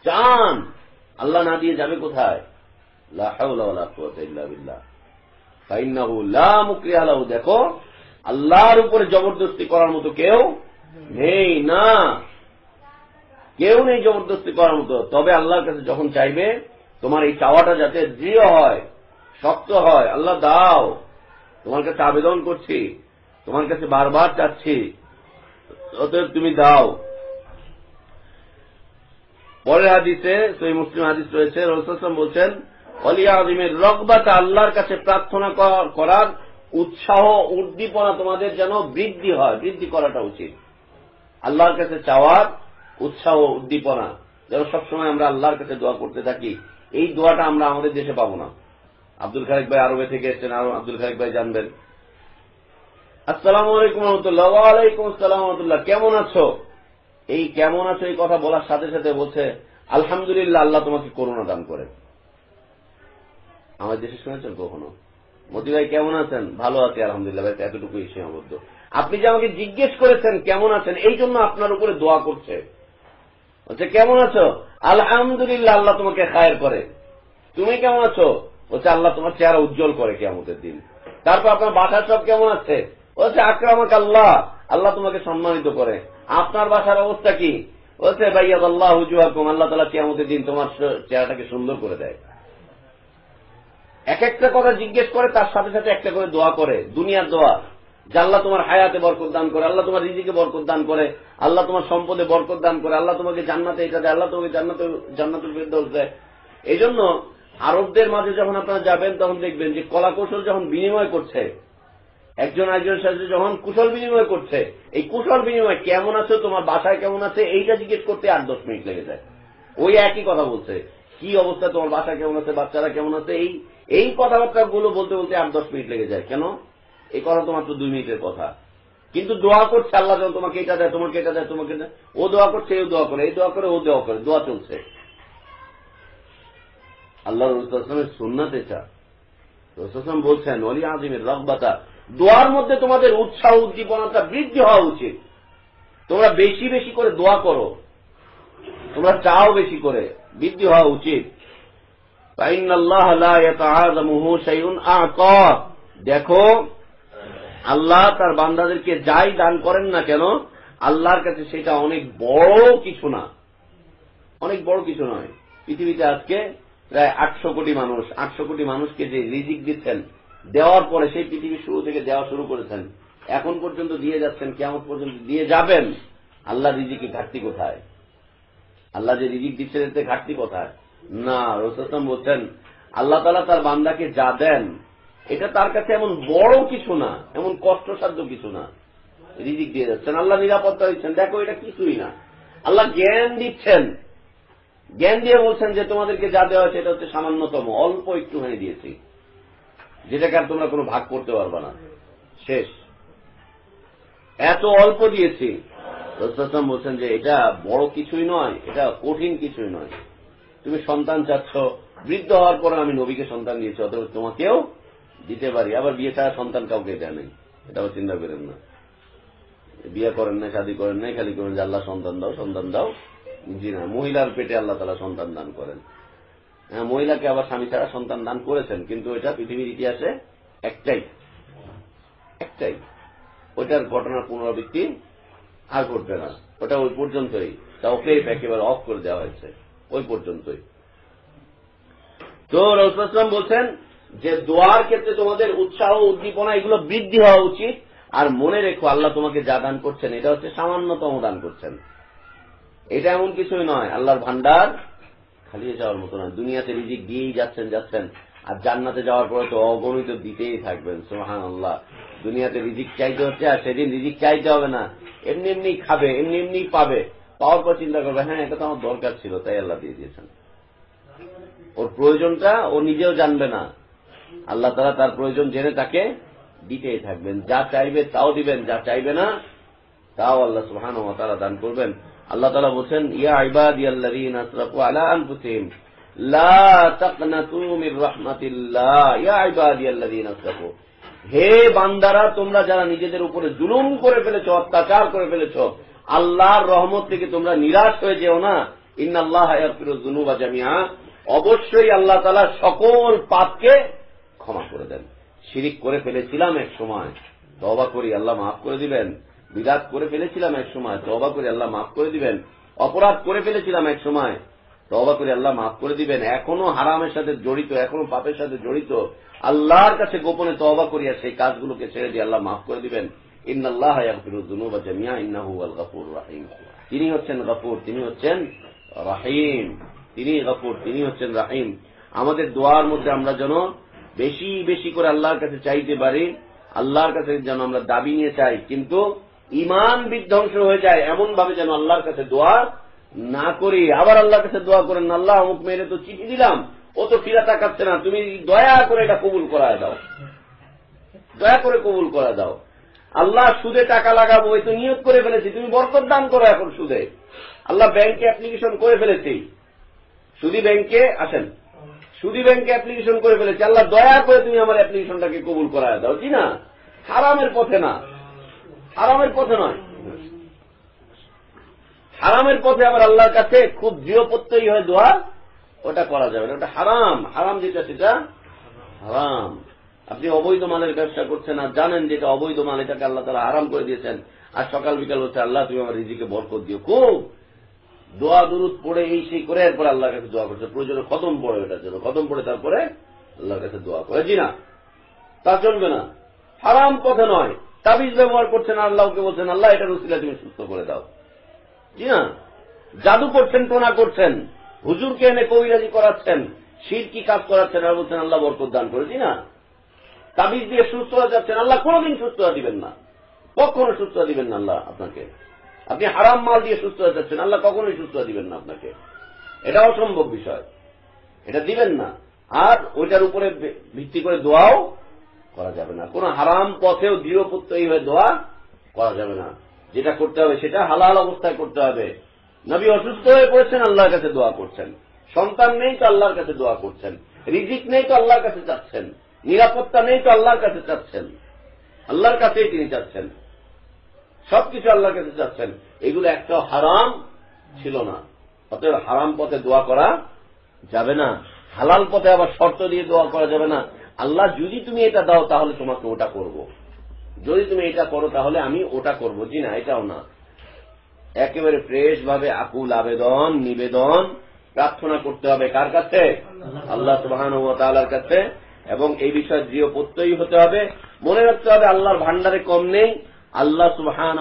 চান। আল্লাহ না দিয়ে যাবে কোথায়? দেখো, আল্লাহর উপরে জবরদস্তি করার মতো কেউ নেই, না। কেউ নেই জবরদস্তি করার মতো। তবে আল্লাহর কাছে যখন চাইবে, তোমার এই চাওয়াটা যাতে দৃঢ় হয়। শক্ত হয়। আল্লাহ, দাও। তোমার কাছে আবেদন করছি। তোমার কাছে বারবার চাচ্ছি। অতএব তুমি দাও। পরের হাদিসে সেই মুসলিম হাদিস রয়েছে রসুলাম বলছেন অলিয়া আদিমের রকবাতা আল্লাহর কাছে প্রার্থনা করার উৎসাহ, উদ্দীপনা তোমাদের যেন বৃদ্ধি হয়। বৃদ্ধি করাটা উচিত। আল্লাহর কাছে চাওয়ার উৎসাহ, উদ্দীপনা, যেন সবসময় আমরা আল্লাহর কাছে দোয়া করতে থাকি। এই দোয়াটা আমরা আমাদের দেশে পাবো না। আব্দুল খালেক ভাই আরবে থেকে এসছেন, আরও আব্দুল খালেক ভাই জানবেন। আসসালামু আলাইকুম রহমতুল্লাহ ওয়ালাইকুম আসসালাম রহমতুল্লাহ, কেমন আছো? এই কেমন আছো এই কথা বলার সাথে সাথে বলছে, আলহামদুলিল্লাহ, আল্লাহ তোমাকে করোনা দান করে আমার দেশে শুনেছেন কখনো? মোদি ভাই কেমন আছেন? ভালো আছি, আলহামদুলিল্লাহ, ভাই, এতটুকুই সীমাবদ্ধ। আপনি যে আমাকে জিজ্ঞেস করেছেন, কেমন আছেন? এই জন্য আপনার উপরে দোয়া করছে। বলছে, কেমন আছো? আলহামদুলিল্লাহ, আল্লাহ তোমাকে খায়ের করে। তুমি কেমন আছো? বলছে, আল্লাহ তোমার চেহারা উজ্জ্বল করে কেমতের দিন। তারপর আপনার বাসার সব কেমন আছে? বলছে, আক্রামক আল্লাহ আল্লাহ তোমাকে সম্মানিত করে। আপনার বাসার অবস্থা কি? বলছে ভাইয়া আল্লাহ হুজুহাকুম আল্লাহ তালা কেমতের দিন তোমার চেহারাটাকে সুন্দর করে দেয়। এক একটা কথা জিজ্ঞেস করে, তার সাথে সাথে একটা করে দোয়া করে, দুনিয়ার দোয়া। যে আল্লাহ তোমার হায়াতে বরকত দান করে, আল্লাহ তোমার রিজিকে বরকত দান করে, আল্লাহ তোমার সম্পদে বরকত দান করে, আল্লাহ তোমাকে জান্নাতে এটা দেয়, আল্লাহ তোমাকে জান্নাতে জান্নাতের ফেরদৌস দেয়। এই জন্য আরবদের মাঝে যখন আপনারা যাবেন, তখন দেখবেন যে কলা কৌশল যখন বিনিময় করছে, একজন একজনের সাথে যখন কুশল বিনিময় করছে, এই কুশল বিনিময় কেমন আছে, তোমার বাসায় কেমন আছে, এইটা জিজ্ঞেস করতে আট দশ মিনিট লেগে যায়। ওই একই কথা বলছে, কি অবস্থা, তোমার বাসায় কেমন আছে, বাচ্চারা কেমন আছে, এই এই কথাবার্তা গুলো বলতে বলতে আট দশ মিনিট লেগে যায়। কেন? এই কথা তোমার তো দুই মিনিটের কথা। কিন্তু দোয়া করছে আল্লাহ যখন তোমাকে এটা দেয়, তোমাকে এটা দেয়, তোমাকে ও দোয়া করছে এই দোয়া করে, এই দোয়া করে, ও দোয়া করে, দোয়া চলছে। আল্লাহ রসুলের সুন্নাতে চা রসুলাম বলছেন, অলি আজিমের রকবাতা দোয়ার মধ্যে তোমাদের উৎসাহ, উদ্দীপনাটা বৃদ্ধি হওয়া উচিত। তোমরা বেশি বেশি করে দোয়া করো। তোমরা চাও বেশি করে, বৃদ্ধি হওয়া উচিত। দেখো, আল্লাহ তার বান্দাদেরকে যাই দান করেন না কেন, আল্লাহর কাছে সেটা অনেক বড় কিছু না। অনেক বড় কিছু নয়। পৃথিবীতে আজকে প্রায় আটশো কোটি মানুষ, আটশো কোটি মানুষকে যে রিজিক দিচ্ছেন, দেওয়ার পরে সেই পৃথিবী শুরু থেকে দেওয়া শুরু করেছেন। এখন পর্যন্ত দিয়ে যাচ্ছেন কেমন পর্যন্ত দিয়ে যাবেন। আল্লাহ রিজিকে ঘাটতি কোথায়? আল্লাহ যে রিজিক দিচ্ছেন, এতে ঘাটতি কোথায়? না রসুলাম বলছেন, আল্লাহ তালা তার বান্দাকে যা দেন, এটা তার কাছে এমন বড় কিছু না, এমন কষ্টসাধ্য কিছু না। রিজিক দিয়ে যাচ্ছেন, আল্লাহ নিরাপত্তা দিচ্ছেন। দেখো, এটা কিছুই না। আল্লাহ জ্ঞান দিচ্ছেন। জ্ঞান দিয়ে বলছেন যে তোমাদেরকে যা দেওয়া হয়েছে এটা হচ্ছে সামান্যতম, অল্প একটুখানি দিয়েছি। যেটাকে আর তোমরা কোনো ভাগ করতে পারবে না। শেষ। এত অল্প দিয়েছি। রসুলাম বলছেন যে এটা বড় কিছুই নয়, এটা কঠিন কিছুই নয়। তুমি সন্তান চাচ্ছ, বৃদ্ধ হওয়ার পরে আমি নবীকে সন্তান দিয়েছি, অথবা তোমাকেও দিতে পারি। আবার বিয়ে ছাড়া সন্তান কাউকে দেয় নেই। এটাও চিন্তা করেন না। বিয়ে করেন না শাদী করেন নাই, খালি করেন যে আল্লাহ সন্তান দাও সন্তান দাও। জি না, মহিলার পেটে আল্লাহ তালা সন্তান দান করেন। হ্যাঁ মহিলাকে আবার স্বামী ছাড়া সন্তান দান করেছেন, কিন্তু এটা পৃথিবীর ইতিহাসে একটাই। একটাই। ওইটার ঘটনার পুনরাবৃত্তি আর ঘটবে না। ওটা ওই পর্যন্তই। তা ওকে একেবারে অফ করে দেওয়া হয়েছে, ওই পর্যন্তই। তো রসুলাম বলছেন যে, দোয়ার ক্ষেত্রে তোমাদের উৎসাহ, উদ্দীপনা এগুলো বৃদ্ধি হওয়া উচিত। আর মনে রেখো, আল্লাহ তোমাকে যা দান করছেন, এটা হচ্ছে সামান্যতম দান করছেন। এটা এমন কিছুই নয়। আল্লাহর ভান্ডার খালিয়ে যাওয়ার মতো নয়। দুনিয়াতে রিজিক দিয়েই যাচ্ছেন যাচ্ছেন। আর জান্নাতে যাওয়ার পরে তো অগণিত দিতেই থাকবেন সোহান আল্লাহ দুনিয়াতে রিজিক চাইতে হচ্ছে, আর সেদিন রিজিক চাইতে হবে না। এমনি এমনি খাবে, এমনি এমনি পাবে। পাওয়ার পর চিন্তা করবে হ্যাঁ এটা তো আমার দরকার ছিল, তাই আল্লাহ দিয়ে দিয়েছেন। ওর প্রয়োজনটা ও নিজেও জানবে না। আল্লাহ তারা তার প্রয়োজন জেনে তাকে দিতেই থাকবেন। যা চাইবে তাও দিবেন, যা চাইবে না, তাও আল্লাহ সুহান তারা দান করবেন। আল্লাহ তালা বলছেন, ইয়া ইবাদি আল্লাযীন আসরাফু আলা আনফুসিহিম, লা তাকনাতু মির রাহমাতিল্লাহ ইবাদি আল্লাযীন আসরাফু। হে বান্দারা, তোমরা যারা নিজেদের উপরে জুলুম করে ফেলেছ, অত্যাচার করে ফেলেছ, আল্লাহর রহমত থেকে তোমরা নিরাশ হয়ে যেও না। ইন্নাল্লাহ যুনুবা জামিআ। অবশ্যই আল্লাহ তালা সকল পাপকে ক্ষমা করে দেন। শিরিক করে ফেলেছিলাম এক সময়। তবা করি, আল্লাহ মাফ করে দিবেন। বিরাট করে ফেলেছিলাম এক সময় তবা করি আল্লাহ মাফ করে দিবেন। অপরাধ করে ফেলেছিলাম এক সময় তবা করে আল্লাহ মাফ করে দিবেন। এখনও হারামের সাথে জড়িত, এখনও পাপের সাথে জড়িত। আল্লাহর কাছে গোপনে তবা করিয়া সেই কাজগুলোকে ছেড়ে দিয়ে আল্লাহ মাফ করে দিবেন। তিনি হচ্ছেন গফুর, তিনি হচ্ছেন রাহিম। তিনি গফুর, তিনি হচ্ছেন রাহিম। আমাদের দোয়ার মধ্যে আমরা যেন বেশি বেশি করে আল্লাহর কাছে চাইতে পারি, আল্লাহর কাছে যেন আমরা দাবি নিয়ে চাই। কিন্তু ইমান বিধ্বংস হয়ে যায় এমন ভাবে যেন আল্লাহর কাছে দোয়া না করি। আবার আল্লাহর কাছে দোয়া করেন, আল্লাহ, অমুক মেয়েরে তো চিঠি দিলাম। ও তো ফিরা তাকাচ্ছে না। তুমি দয়া করে এটা কবুল করায় দাও। দয়া করে কবুল করে দাও। আল্লাহ, সুদে টাকা লাগাবো এই তো নিয়োগ করে ফেলেছি। তুমি বরকত দান করো এখন সুদে। আল্লাহ, ব্যাংকে অ্যাপ্লিকেশন করে ফেলেছি। সুদী ব্যাংকে, আসেন। সুদী ব্যাংকে অ্যাপ্লিকেশন করে ফেলেছি। আল্লাহ, দয়া করে তুমি আমার অ্যাপ্লিকেশনটাকে কবুল করায় দাও। জি না? হারামের পথে না। হারামের পথে নয়। হারামের পথে আবার আল্লাহর কাছে খুব দৃঢ় প্রত্যয়ী হয় দোয়া, ওটা করা যাবে না। ওটা হারাম। হারাম যেটা, সেটা হারাম। আপনি অবৈধ মালের ব্যবসা করছেন আর জানেন যে এটা অবৈধ মাল, এটাকে আল্লাহ তারা হারাম করে দিয়েছেন। আর সকাল বিকাল হচ্ছে, আল্লাহ তুমি আমার রিজিকে বরকত দিও। খুব দোয়া, দুরুদ পড়ে এই সেই করে এরপরে আল্লাহর কাছে দোয়া করছে। প্রয়োজনে খতম পড়ে এটার জন্য। খতম পড়ে তারপরে আল্লাহর কাছে দোয়া করে। জি না, তা চলবে না। হারাম পথে নয়। তাবিজ ব্যবহার করছেন, আল্লাহকে বলছেন, আল্লাহ এটা রুসিলা তুমি সুস্থ করে দাও। জি না? জাদু করছেন, টোনা করছেন, হুজুরকে এনে কবিরাজি করাচ্ছেন, শির কি কাজ করাচ্ছেন, আর বলছেন, আল্লাহ বরকত দান করে জি না? তাবিজ দিয়ে সুস্থ হয়ে যাচ্ছেন, আল্লাহ কোনোদিন সুস্থ দিবেন না। কখনো সুস্থ দিবেন না আল্লাহ আপনাকে। আপনি হারাম মাল দিয়ে সুস্থ হয়ে যাচ্ছেন, আল্লাহ কখনোই সুস্থ দিবেন না আপনাকে। এটা অসম্ভব বিষয়। এটা দিবেন না। আর ওইটার উপরে ভিত্তি করে দোয়াও করা যাবে না। কোন হারাম পথেও দৃঢ় প্রত্যয়ী হয়ে দোয়া করা যাবে না। যেটা করতে হবে সেটা হালাল অবস্থায় করতে হবে। নবী অসুস্থ হয়ে পড়েছেন, আল্লাহর কাছে দোয়া করছেন। সন্তান নেই তো আল্লাহর কাছে দোয়া করছেন। রিজিক নেই তো আল্লাহর কাছে চাচ্ছেন। নিরাপত্তা নেই তো আল্লাহর কাছে চাচ্ছেন। আল্লাহর কাছেই তিনি চাচ্ছেন। সবকিছু আল্লাহর কাছে চাচ্ছেন। এগুলো একটা হারাম ছিল না। অতএব হারাম পথে দোয়া করা যাবে না। হালাল পথে আবার শর্ত দিয়ে দোয়া করা যাবে না। আল্লাহ যদি তুমি এটা দাও, তাহলে তোমাকে ওটা করব। যদি তুমি এটা করো, তাহলে আমি ওটা করব। জি না, এটাও না। একেবারে ফ্রেশ ভাবে আকুল আবেদন, নিবেদন প্রার্থনা করতে হবে। কার কাছে? আল্লাহ সুবাহান তালার কাছে। এবং এই বিষয়ে দৃঢ় প্রত্যয়ী হতে হবে। মনে রাখতে হবে, আল্লাহর ভান্ডারে কম নেই। আল্লাহ সুবাহান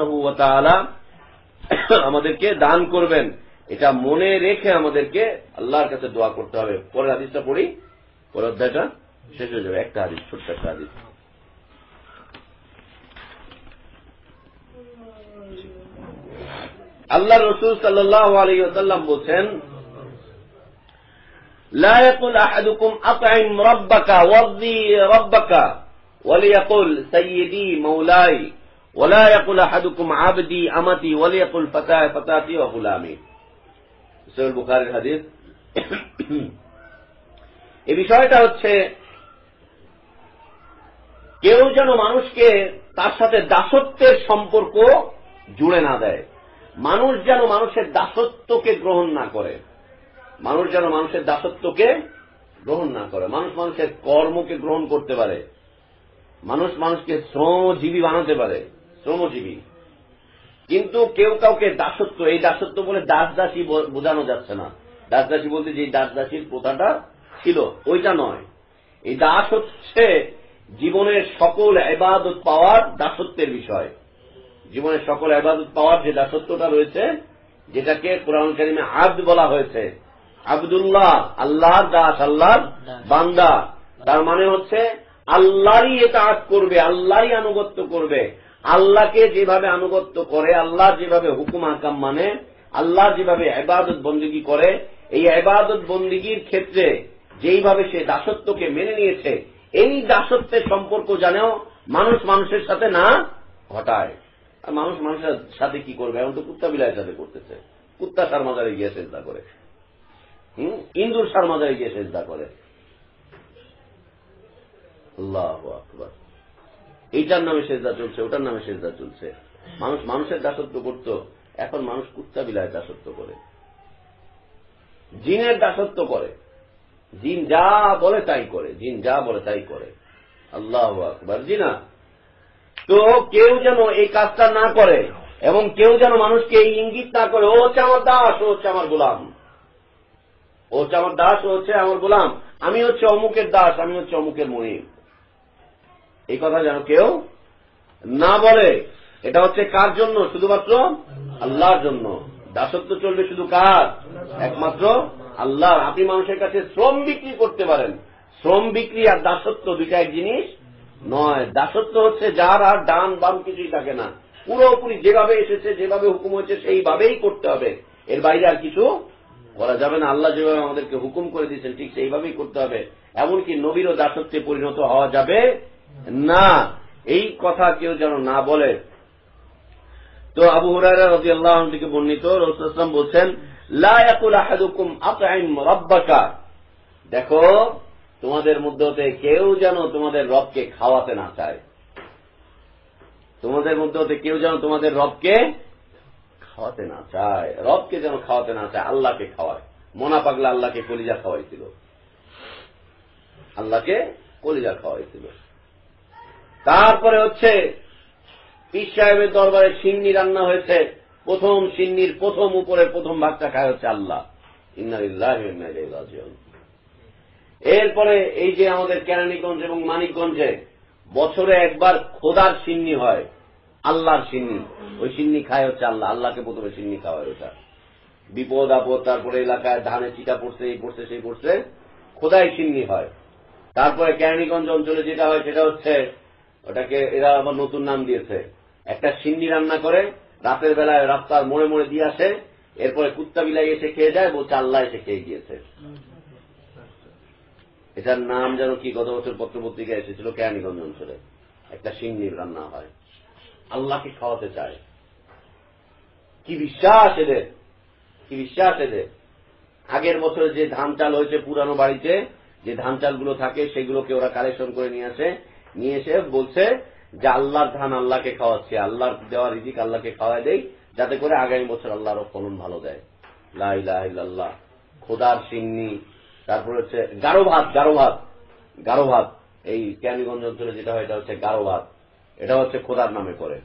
আমাদেরকে দান করবেন। এটা মনে রেখে আমাদেরকে আল্লাহর কাছে দোয়া করতে হবে। পরের হাদিসটা পড়ি। পরের অধ্যায়টা। শেষ হয়ে যাবে একটা হাদিস ছোট্ট একটা হাদিস আল্লাহ রসুল সাল্লাহ আলাইসাল্লাম বলছেন لا يقول أحدكم أطعم ربك وضي ربك وليقل سيدي مولاي ولا يقول أحدكم عبدي أمتي وليقل فتاة فتاتي وغلامي সৈল বুখারের হাদিস এই বিষয়টা হচ্ছে কেউ যেন মানুষকে তার সাথে দাসত্বের সম্পর্ক জুড়ে না দেয়। মানুষ যেন মানুষের দাসত্বকে গ্রহণ না করে। মানুষ যেন মানুষের দাসত্বকে গ্রহণ না করে। মানুষ মানুষের কর্মকে গ্রহণ করতে পারে। মানুষ মানুষকে শ্রমজীবী বানাতে পারে। শ্রমজীবী। কিন্তু কেউ কাউকে দাসত্ব, এই দাসত্ব বলে দাস দাসী বোঝানো যাচ্ছে না। দাস দাসী বলতে যে দাস দাসীর প্রথাটা ছিল, ওইটা নয়। এই দাস হচ্ছে জীবনের সকল এবাদত পাওয়ার দাসত্বের বিষয়। জীবনের সকল এবাদত পাওয়ার যে দাসত্বটা রয়েছে যেটাকে কোরআন কারিমে আব্দ বলা হয়েছে। আবদুল্লাহ আল্লাহর দাস আল্লাহর বান্দা। তার মানে হচ্ছে আল্লাহরই এটা আজ করবে আল্লাহরই আনুগত্য করবে। আল্লাহকে যেভাবে আনুগত্য করে আল্লাহ যেভাবে হুকুম আকাম মানে আল্লাহ যেভাবে এবাদত বন্দিগি করে এই এবাদত বন্দিগির ক্ষেত্রে যেইভাবে সে দাসত্বকে মেনে নিয়েছে এই দাসত্বের সম্পর্ক জানেও মানুষ মানুষের সাথে না ঘটায়। আর মানুষ মানুষের সাথে কি করবে? এখন তো কুত্তা বিলাইয়ের সাথে করতেছে। কুত্তা সারমাজারে গিয়ে চেষ্টা করে। হম? ইন্দুর সারমাজারে গিয়ে চেষ্টা করে। এইটার নামে সেজদা চলছে, ওটার নামে সেজদা চলছে। মানুষ মানুষের দাসত্ব করত, এখন মানুষ কুত্তা বিলায় দাসত্ব করে। জিনের দাসত্ব করে। জিন যা বলে তাই করে, জিন যা বলে তাই করে। আল্লাহ আকবর। জি না? তো কেউ যেন এই কাজটা না করে এবং কেউ যেন মানুষকে এই ইঙ্গিত না করে, ও হচ্ছে আমার দাস, ও হচ্ছে আমার গোলাম। ও হচ্ছে আমার দাস, ও হচ্ছে আমার গোলাম। আমি হচ্ছে অমুকের দাস, আমি হচ্ছে অমুকের মনিব। এই কথা যেন কেউ না বলে, এটা হচ্ছে কার জন্য? শুধুমাত্র আল্লাহর জন্য। দাসত্ব চলবে শুধু কার? একমাত্র আল্লাহ আপনি মানুষের কাছে শ্রম বিক্রি করতে পারেন। শ্রম বিক্রি আর দাসত্ব দুইটা এক জিনিস নয়। দাসত্ব হচ্ছে যার আর ডান বাম কিছুই থাকে না। পুরোপুরি যেভাবে এসেছে, যেভাবে হুকুম হয়েছে, সেইভাবেই করতে হবে। এর বাইরে আর কিছু করা যাবে না। আল্লাহ যেভাবে আমাদেরকে হুকুম করে দিয়েছেন, ঠিক সেইভাবেই করতে হবে। এমনকি নবীরও দাসত্বে পরিণত হওয়া যাবে না। এই কথা কেউ যেন না বলে। তো আবু হুরায়রা রাজি আল্লাহ থেকে বর্ণিত রসুলাম বলছেন দেখো, তোমাদের মধ্যে কেউ যেন তোমাদের রবকে খাওয়াতে না চায়। তোমাদের মধ্যে কেউ যেন তোমাদের রবকে খাওয়াতে না চায়। রবকে যেন খাওয়াতে না চায়, আল্লাহকে খাওয়ায়। মনা পাগলা আল্লাহকে কলিজা খাওয়াইছিল। আল্লাহকে কলিজা খাওয়াইছিল। তারপরে হচ্ছে, পীর সাহেবের দরবারে সিন্নি রান্না হয়েছে। প্রথম সিন্নির প্রথম উপরে প্রথম ভাগটা খায় হচ্ছে আল্লাহ। এরপরে এই যে আমাদের কেরানীগঞ্জ এবং মানিকগঞ্জে বছরে একবার খোদার সিন্নি হয়, আল্লাহর সিন্নি। ওই সিন্নি খায় হচ্ছে আল্লাহ। আল্লাহকে প্রথমে সিন্নি খাওয়ায় ওটা। বিপদ, আপদ, তারপরে এলাকায় ধানে চিটা পড়ছে, এই পড়ছে, সেই পড়ছে, খোদাই সিন্নি হয়। তারপরে কেরানীগঞ্জ অঞ্চলে যেটা হয় সেটা হচ্ছে, ওটাকে এরা আবার নতুন নাম দিয়েছে। একটা সিন্নি রান্না করে রাতের বেলায় রাস্তার মোড়ে মোড়ে দিয়ে আসে, এরপরে কুত্তা বিলাই এসে খেয়ে যায়, বলছে আল্লাহ এসে খেয়ে গিয়েছে। এটার নাম যেন কি গত বছর পত্রপত্রিকায় এসেছিল কেরানীগঞ্জ অঞ্চলে। একটা সিন্নির রান্না হয়। আল্লাহকে খাওয়াতে চায়। কি বিশ্বাস এদের? কি বিশ্বাস এদের? আগের বছরে যে ধান চাল হয়েছে পুরানো বাড়িতে, যে ধান চালগুলো থাকে, সেগুলোকে ওরা কালেকশন করে নিয়ে আসে, নিয়ে এসে বলছে যে আল্লাহর ধান আল্লাহকে খাওয়াচ্ছে, আল্লাহর দেওয়া রিজিক আল্লাহকে খাওয়াই দেয় যাতে করে আগামী বছর আল্লাহর ফলন ভালো দেয়। লাহ খোদার সিন্নি। তারপরে হচ্ছে গারো ভাত গারো ভাত গারো ভাত। এই ক্যানিগঞ্জ অঞ্চলে যেটা হয়, এটা হচ্ছে গারো ভাত। এটা হচ্ছে খোদার নামে করে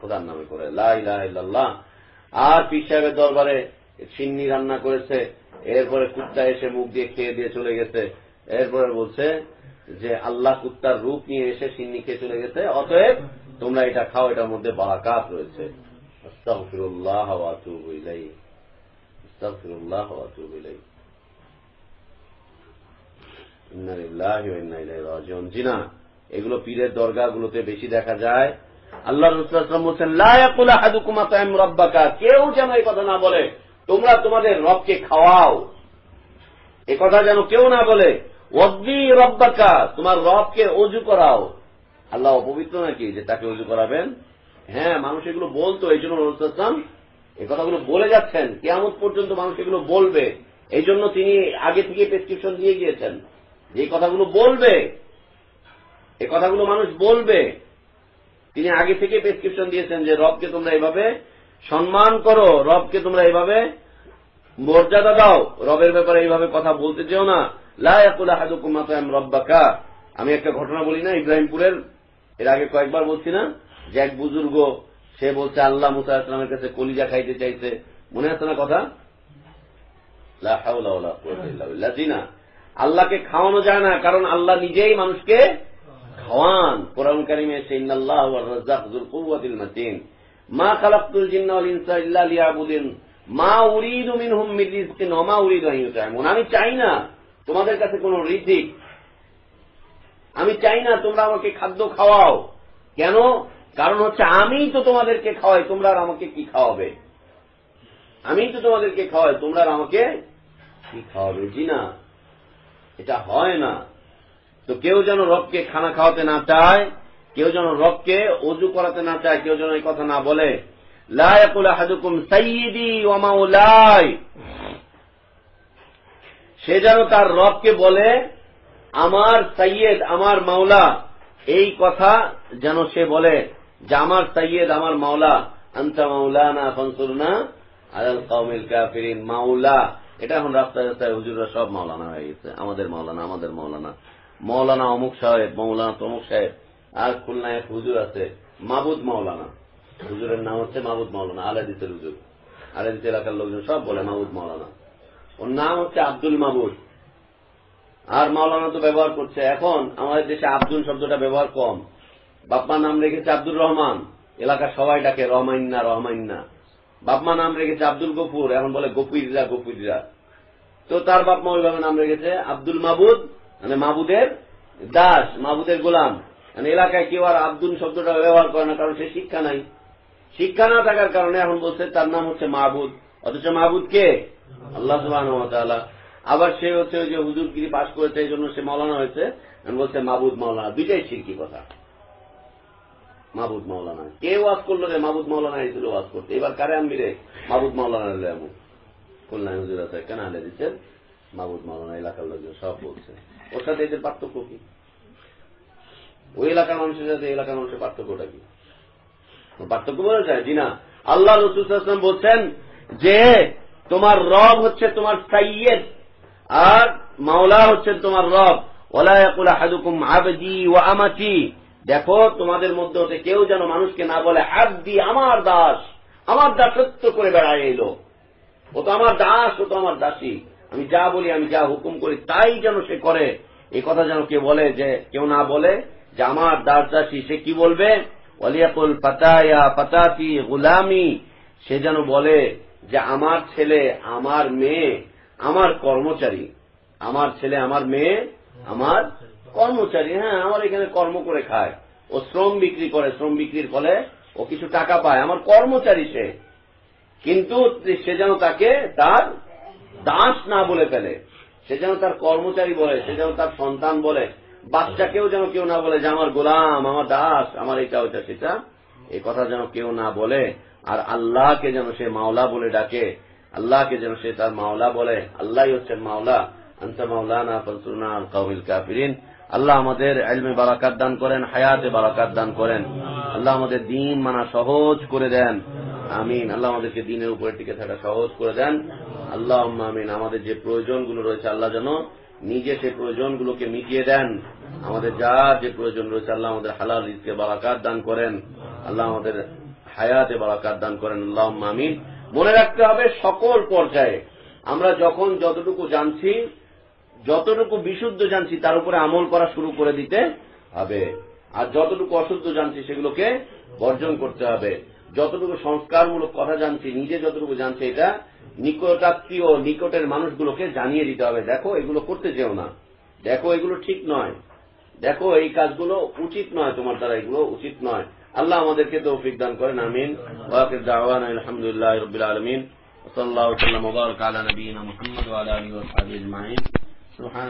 খোদার নামে করে লাহ আর পীর সাহেবের দরবারে সিন্নি রান্না করেছে। এরপরে কুত্তা এসে মুখ দিয়ে খেয়ে দিয়ে চলে গেছে। এরপরে বলছে যে আল্লাহ কুত্তার রূপ নিয়ে এসে সিন্নি খেয়ে চলে গেছে, অতএব তোমরা এটা খাও, এটার মধ্যে বারাকাত রয়েছে। জিনা, এগুলো পীরের দরগাগুলোতে বেশি দেখা যায়। আল্লাহ বলছেন কেউ যেন এই কথা না বলে, তোমরা তোমাদের রবকে খাওয়াও। এ কথা যেন কেউ না বলে ওয়াদ্দি রব্বাকা, তোমার রবকে অজু করাও। আল্লাহ অপবিত্র নাকি যে তাকে অজু করাবেন? হ্যাঁ মানুষ এগুলো বলতো, এই জন্য রসুলাম এই কথাগুলো বলে যাচ্ছেন। কেমন পর্যন্ত মানুষ এগুলো বলবে। এই জন্য তিনি আগে থেকে প্রেসক্রিপশন দিয়ে গিয়েছেন যে কথাগুলো বলবে। এ কথাগুলো মানুষ বলবে। তিনি আগে থেকে প্রেসক্রিপশন দিয়েছেন যে রবকে তোমরা এইভাবে সম্মান করো, রবকে তোমরা এইভাবে মর্যাদা দাও। রবের ব্যাপারে এইভাবে কথা বলতে চেও না। আমি একটা ঘটনা বলি না, ইব্রাহিমপুরের, এর আগে কয়েকবার বলছি না, যে এক বুজুর্গ, সে বলছে, আল্লাহ মুসা ইসলামের কাছে কলিজা খাইতে চাইছে। মনে আছে না কথা? না। আল্লাহকে খাওয়ানো যায় না, কারণ আল্লাহ নিজেই মানুষকে খাওয়ান। কোরআন কারিমে সেইনাল্লাহ মাতিন। মা খালাকতুল জিন্না ওয়াল ইনসা ইল্লা লিয়াবুদিন। মা উরিদু মিনহুম মিন রিজকিন ওয়া মা উরিদু আন আমি চাই না তোমাদের কাছে কোনো রিজিক? আমি চাই না তোমরা আমাকে খাদ্য খাওয়াও। কেন? কারণ হচ্ছে আমিই তো তোমাদেরকে খাওয়াই, তোমরা আর আমাকে কি খাওয়াবে? আমিই তো তোমাদেরকে খাওয়াই, তোমরা আর আমাকে কি খাওয়াবে? জি না? এটা হয় না। তো কেউ যেন রবকে খানা খাওয়াতে না চায়, কেউ যেন রবকে অজু করাতে না চায়, কেউ যেন এই কথা না বলে। লায়াকুল হাজুকুম সাইয়িদি ওয়ামাউলাই সে যেন তার রবকে বলে, আমার সাইয়েদ, আমার মাওলা, এই কথা যেন সে বলে যে, আমার সাইয়েদ, আমার মাওলা, আন্তা মাওলানা ফনসুরনা আলাল কওমিল কাফিরিন। মাওলা, এটা এখন রাস্তায় রাস্তায় হুজুররা সব মাওলানা হয়ে গেছে। আমাদের মাওলানা আমাদের মাওলানা। মাওলানা অমুক সাহেব, মাওলানা তমুক সাহেব, আর খুলনায় এক হুজুর আছে, মাবুদ মাওলানা। হুজুরের নাম হচ্ছে মাবুদ মাওলানা আলাদিসের হুজুর। আলাদিস এলাকার লোকজন সব বলে মাবুদ মাওলানা। ওর নাম হচ্ছে আব্দুল মাবুদ আর মাওলানা তো ব্যবহার করছে। এখন আমাদের দেশে আব্দুল শব্দটা ব্যবহার কম। বাপ্পা নাম রেখেছে আব্দুর রহমান। এলাকার সবাই ডাকে রহমাইন্না রহমাইন্না। বাপমা নাম রেখেছে আব্দুল গফুর। এখন বলে গফুরিরা গফুরিরা। তো তার বাপমা ওইভাবে নাম রেখেছে আব্দুল মাবুদ মানে মাবুদের দাস, মাবুদের গোলাম। মানে এলাকায় কেউ আর আব্দুল শব্দটা ব্যবহার করে না, কারণ সে শিক্ষা নাই। শিক্ষা না থাকার কারণে এখন বলছে তার নাম হচ্ছে মাহবুদ অথচ মাহবুদ কে? আল্লাহ সুবাহ আবার সে হচ্ছে যে হুজুরগিরি পাশ করেছে, এই জন্য সে মাওলানা হয়েছে। বলছে মাহবুদ মাওলানা দুইটাই শিরকি কথা? মাহবুদ মাওলানা কে ওয়াজ করল রে? মাহবুদ মাওলানা এসেছিল ওয়াজ করতে এবার কারে আনবি রে? মাহবুদ মাওলানা রে এমন খুলনায় হুজুর আছে? কেন আনে দিচ্ছেন? মাহবুদ মাওলানা এলাকার লোকজন সব বলছে। ওর সাথে এদের পার্থক্য কি? ওই এলাকার মানুষের সাথে এলাকার মানুষের পার্থক্যটা কি? পার্থক্য বোঝা যায়? জি আল্লাহ রসুলাম বলছেন যে তোমার রব হচ্ছে তোমার সাইয়েদ, আর মাওলা হচ্ছে তোমার রব। ওলায়াকুল হাদুকুম ও আমাচি দেখো, তোমাদের মধ্যে হতে কেউ যেন মানুষকে না বলে, আবদি আমার দাস, আমার দাসত্ব করে বেড়ায় এলো ও তো আমার দাস, ও তো আমার দাসী। আমি যা বলি, আমি যা হুকুম করি, তাই যেন সে করে। এই কথা যেন কে বলে, যে কেউ না বলে, যে আমার দাস, দাসী, সে কি বলবে? অলিয়াকুল পাতায়া পাতাতি গুলামি। সে যেন বলে যে আমার ছেলে, আমার মেয়ে, আমার কর্মচারী। আমার ছেলে, আমার মেয়ে, আমার কর্মচারী। হ্যাঁ আমার এখানে কর্ম করে খায়। ও শ্রম বিক্রি করে, শ্রম বিক্রির ফলে ও কিছু টাকা পায়। আমার কর্মচারী সে। কিন্তু সে যেন তাকে তার দাস না বলে ফেলে। সে যেন তার কর্মচারী বলে, সে যেন তার সন্তান বলে। বাচ্চাকেও যেন কেউ না বলে যে, আমার গোলাম, আমার দাস, আমার এটা, ওইটা, সেটা। এই কথা যেন কেউ না বলে। আর আল্লাহকে যেন সে মাওলা বলে ডাকে, আল্লাহকে যেন সে তার মাওলা বলে আল্লাহ হচ্ছেন মাওলা। আনসা মাওলানা ফলসুনা আল কাউমিল কাফিরিন। আল্লাহ আমাদের এলমে বারাকাত দান করেন, হায়াতে বারাকাত দান করেন। আল্লাহ আমাদের দিন মানা সহজ করে দেন। আমিন। আল্লাহ আমাদেরকে দিনের উপরে টিকে থাকা সহজ করে দেন। আল্লাহ আমিন। আমাদের যে প্রয়োজনগুলো রয়েছে, আল্লাহ যেন নিজে সে প্রয়োজনগুলোকে মিটিয়ে দেন। আমাদের যা যে প্রয়োজন রয়েছে, আল্লাহ আমাদের হালাল রিজকে বারাকাত দান করেন। আল্লাহ আমাদের হায়াতে বারাকাত দান করেন আল্লাহ আমিন। মনে রাখতে হবে সকল পর্যায়ে আমরা যখন যতটুকু জানছি, যতটুকু বিশুদ্ধ জানছি, তার উপরে আমল করা শুরু করে দিতে হবে। আর যতটুকু অশুদ্ধ জানছি, সেগুলোকে বর্জন করতে হবে। যতটুকু সংস্কারমূলক কথা জানছি, নিজে যতটুকু জানছি, এটা নিকটাত্মীয় নিকটের মানুষগুলোকে জানিয়ে দিতে হবে। দেখো, এগুলো করতে যেও না। দেখো, এগুলো ঠিক নয়। দেখো, এই কাজগুলো উচিত নয় তোমার দ্বারা, এগুলো উচিত নয়। আল্লাহ আমাদেরকে তৌফিক দান করেন আমিন ওয়াকির দাওয়ান আলহামদুলিল্লাহ রবিল আলমিন وصلى الله وسلم وبارك على نبينا محمد وعلى اله وصحبه اجمعين سبحان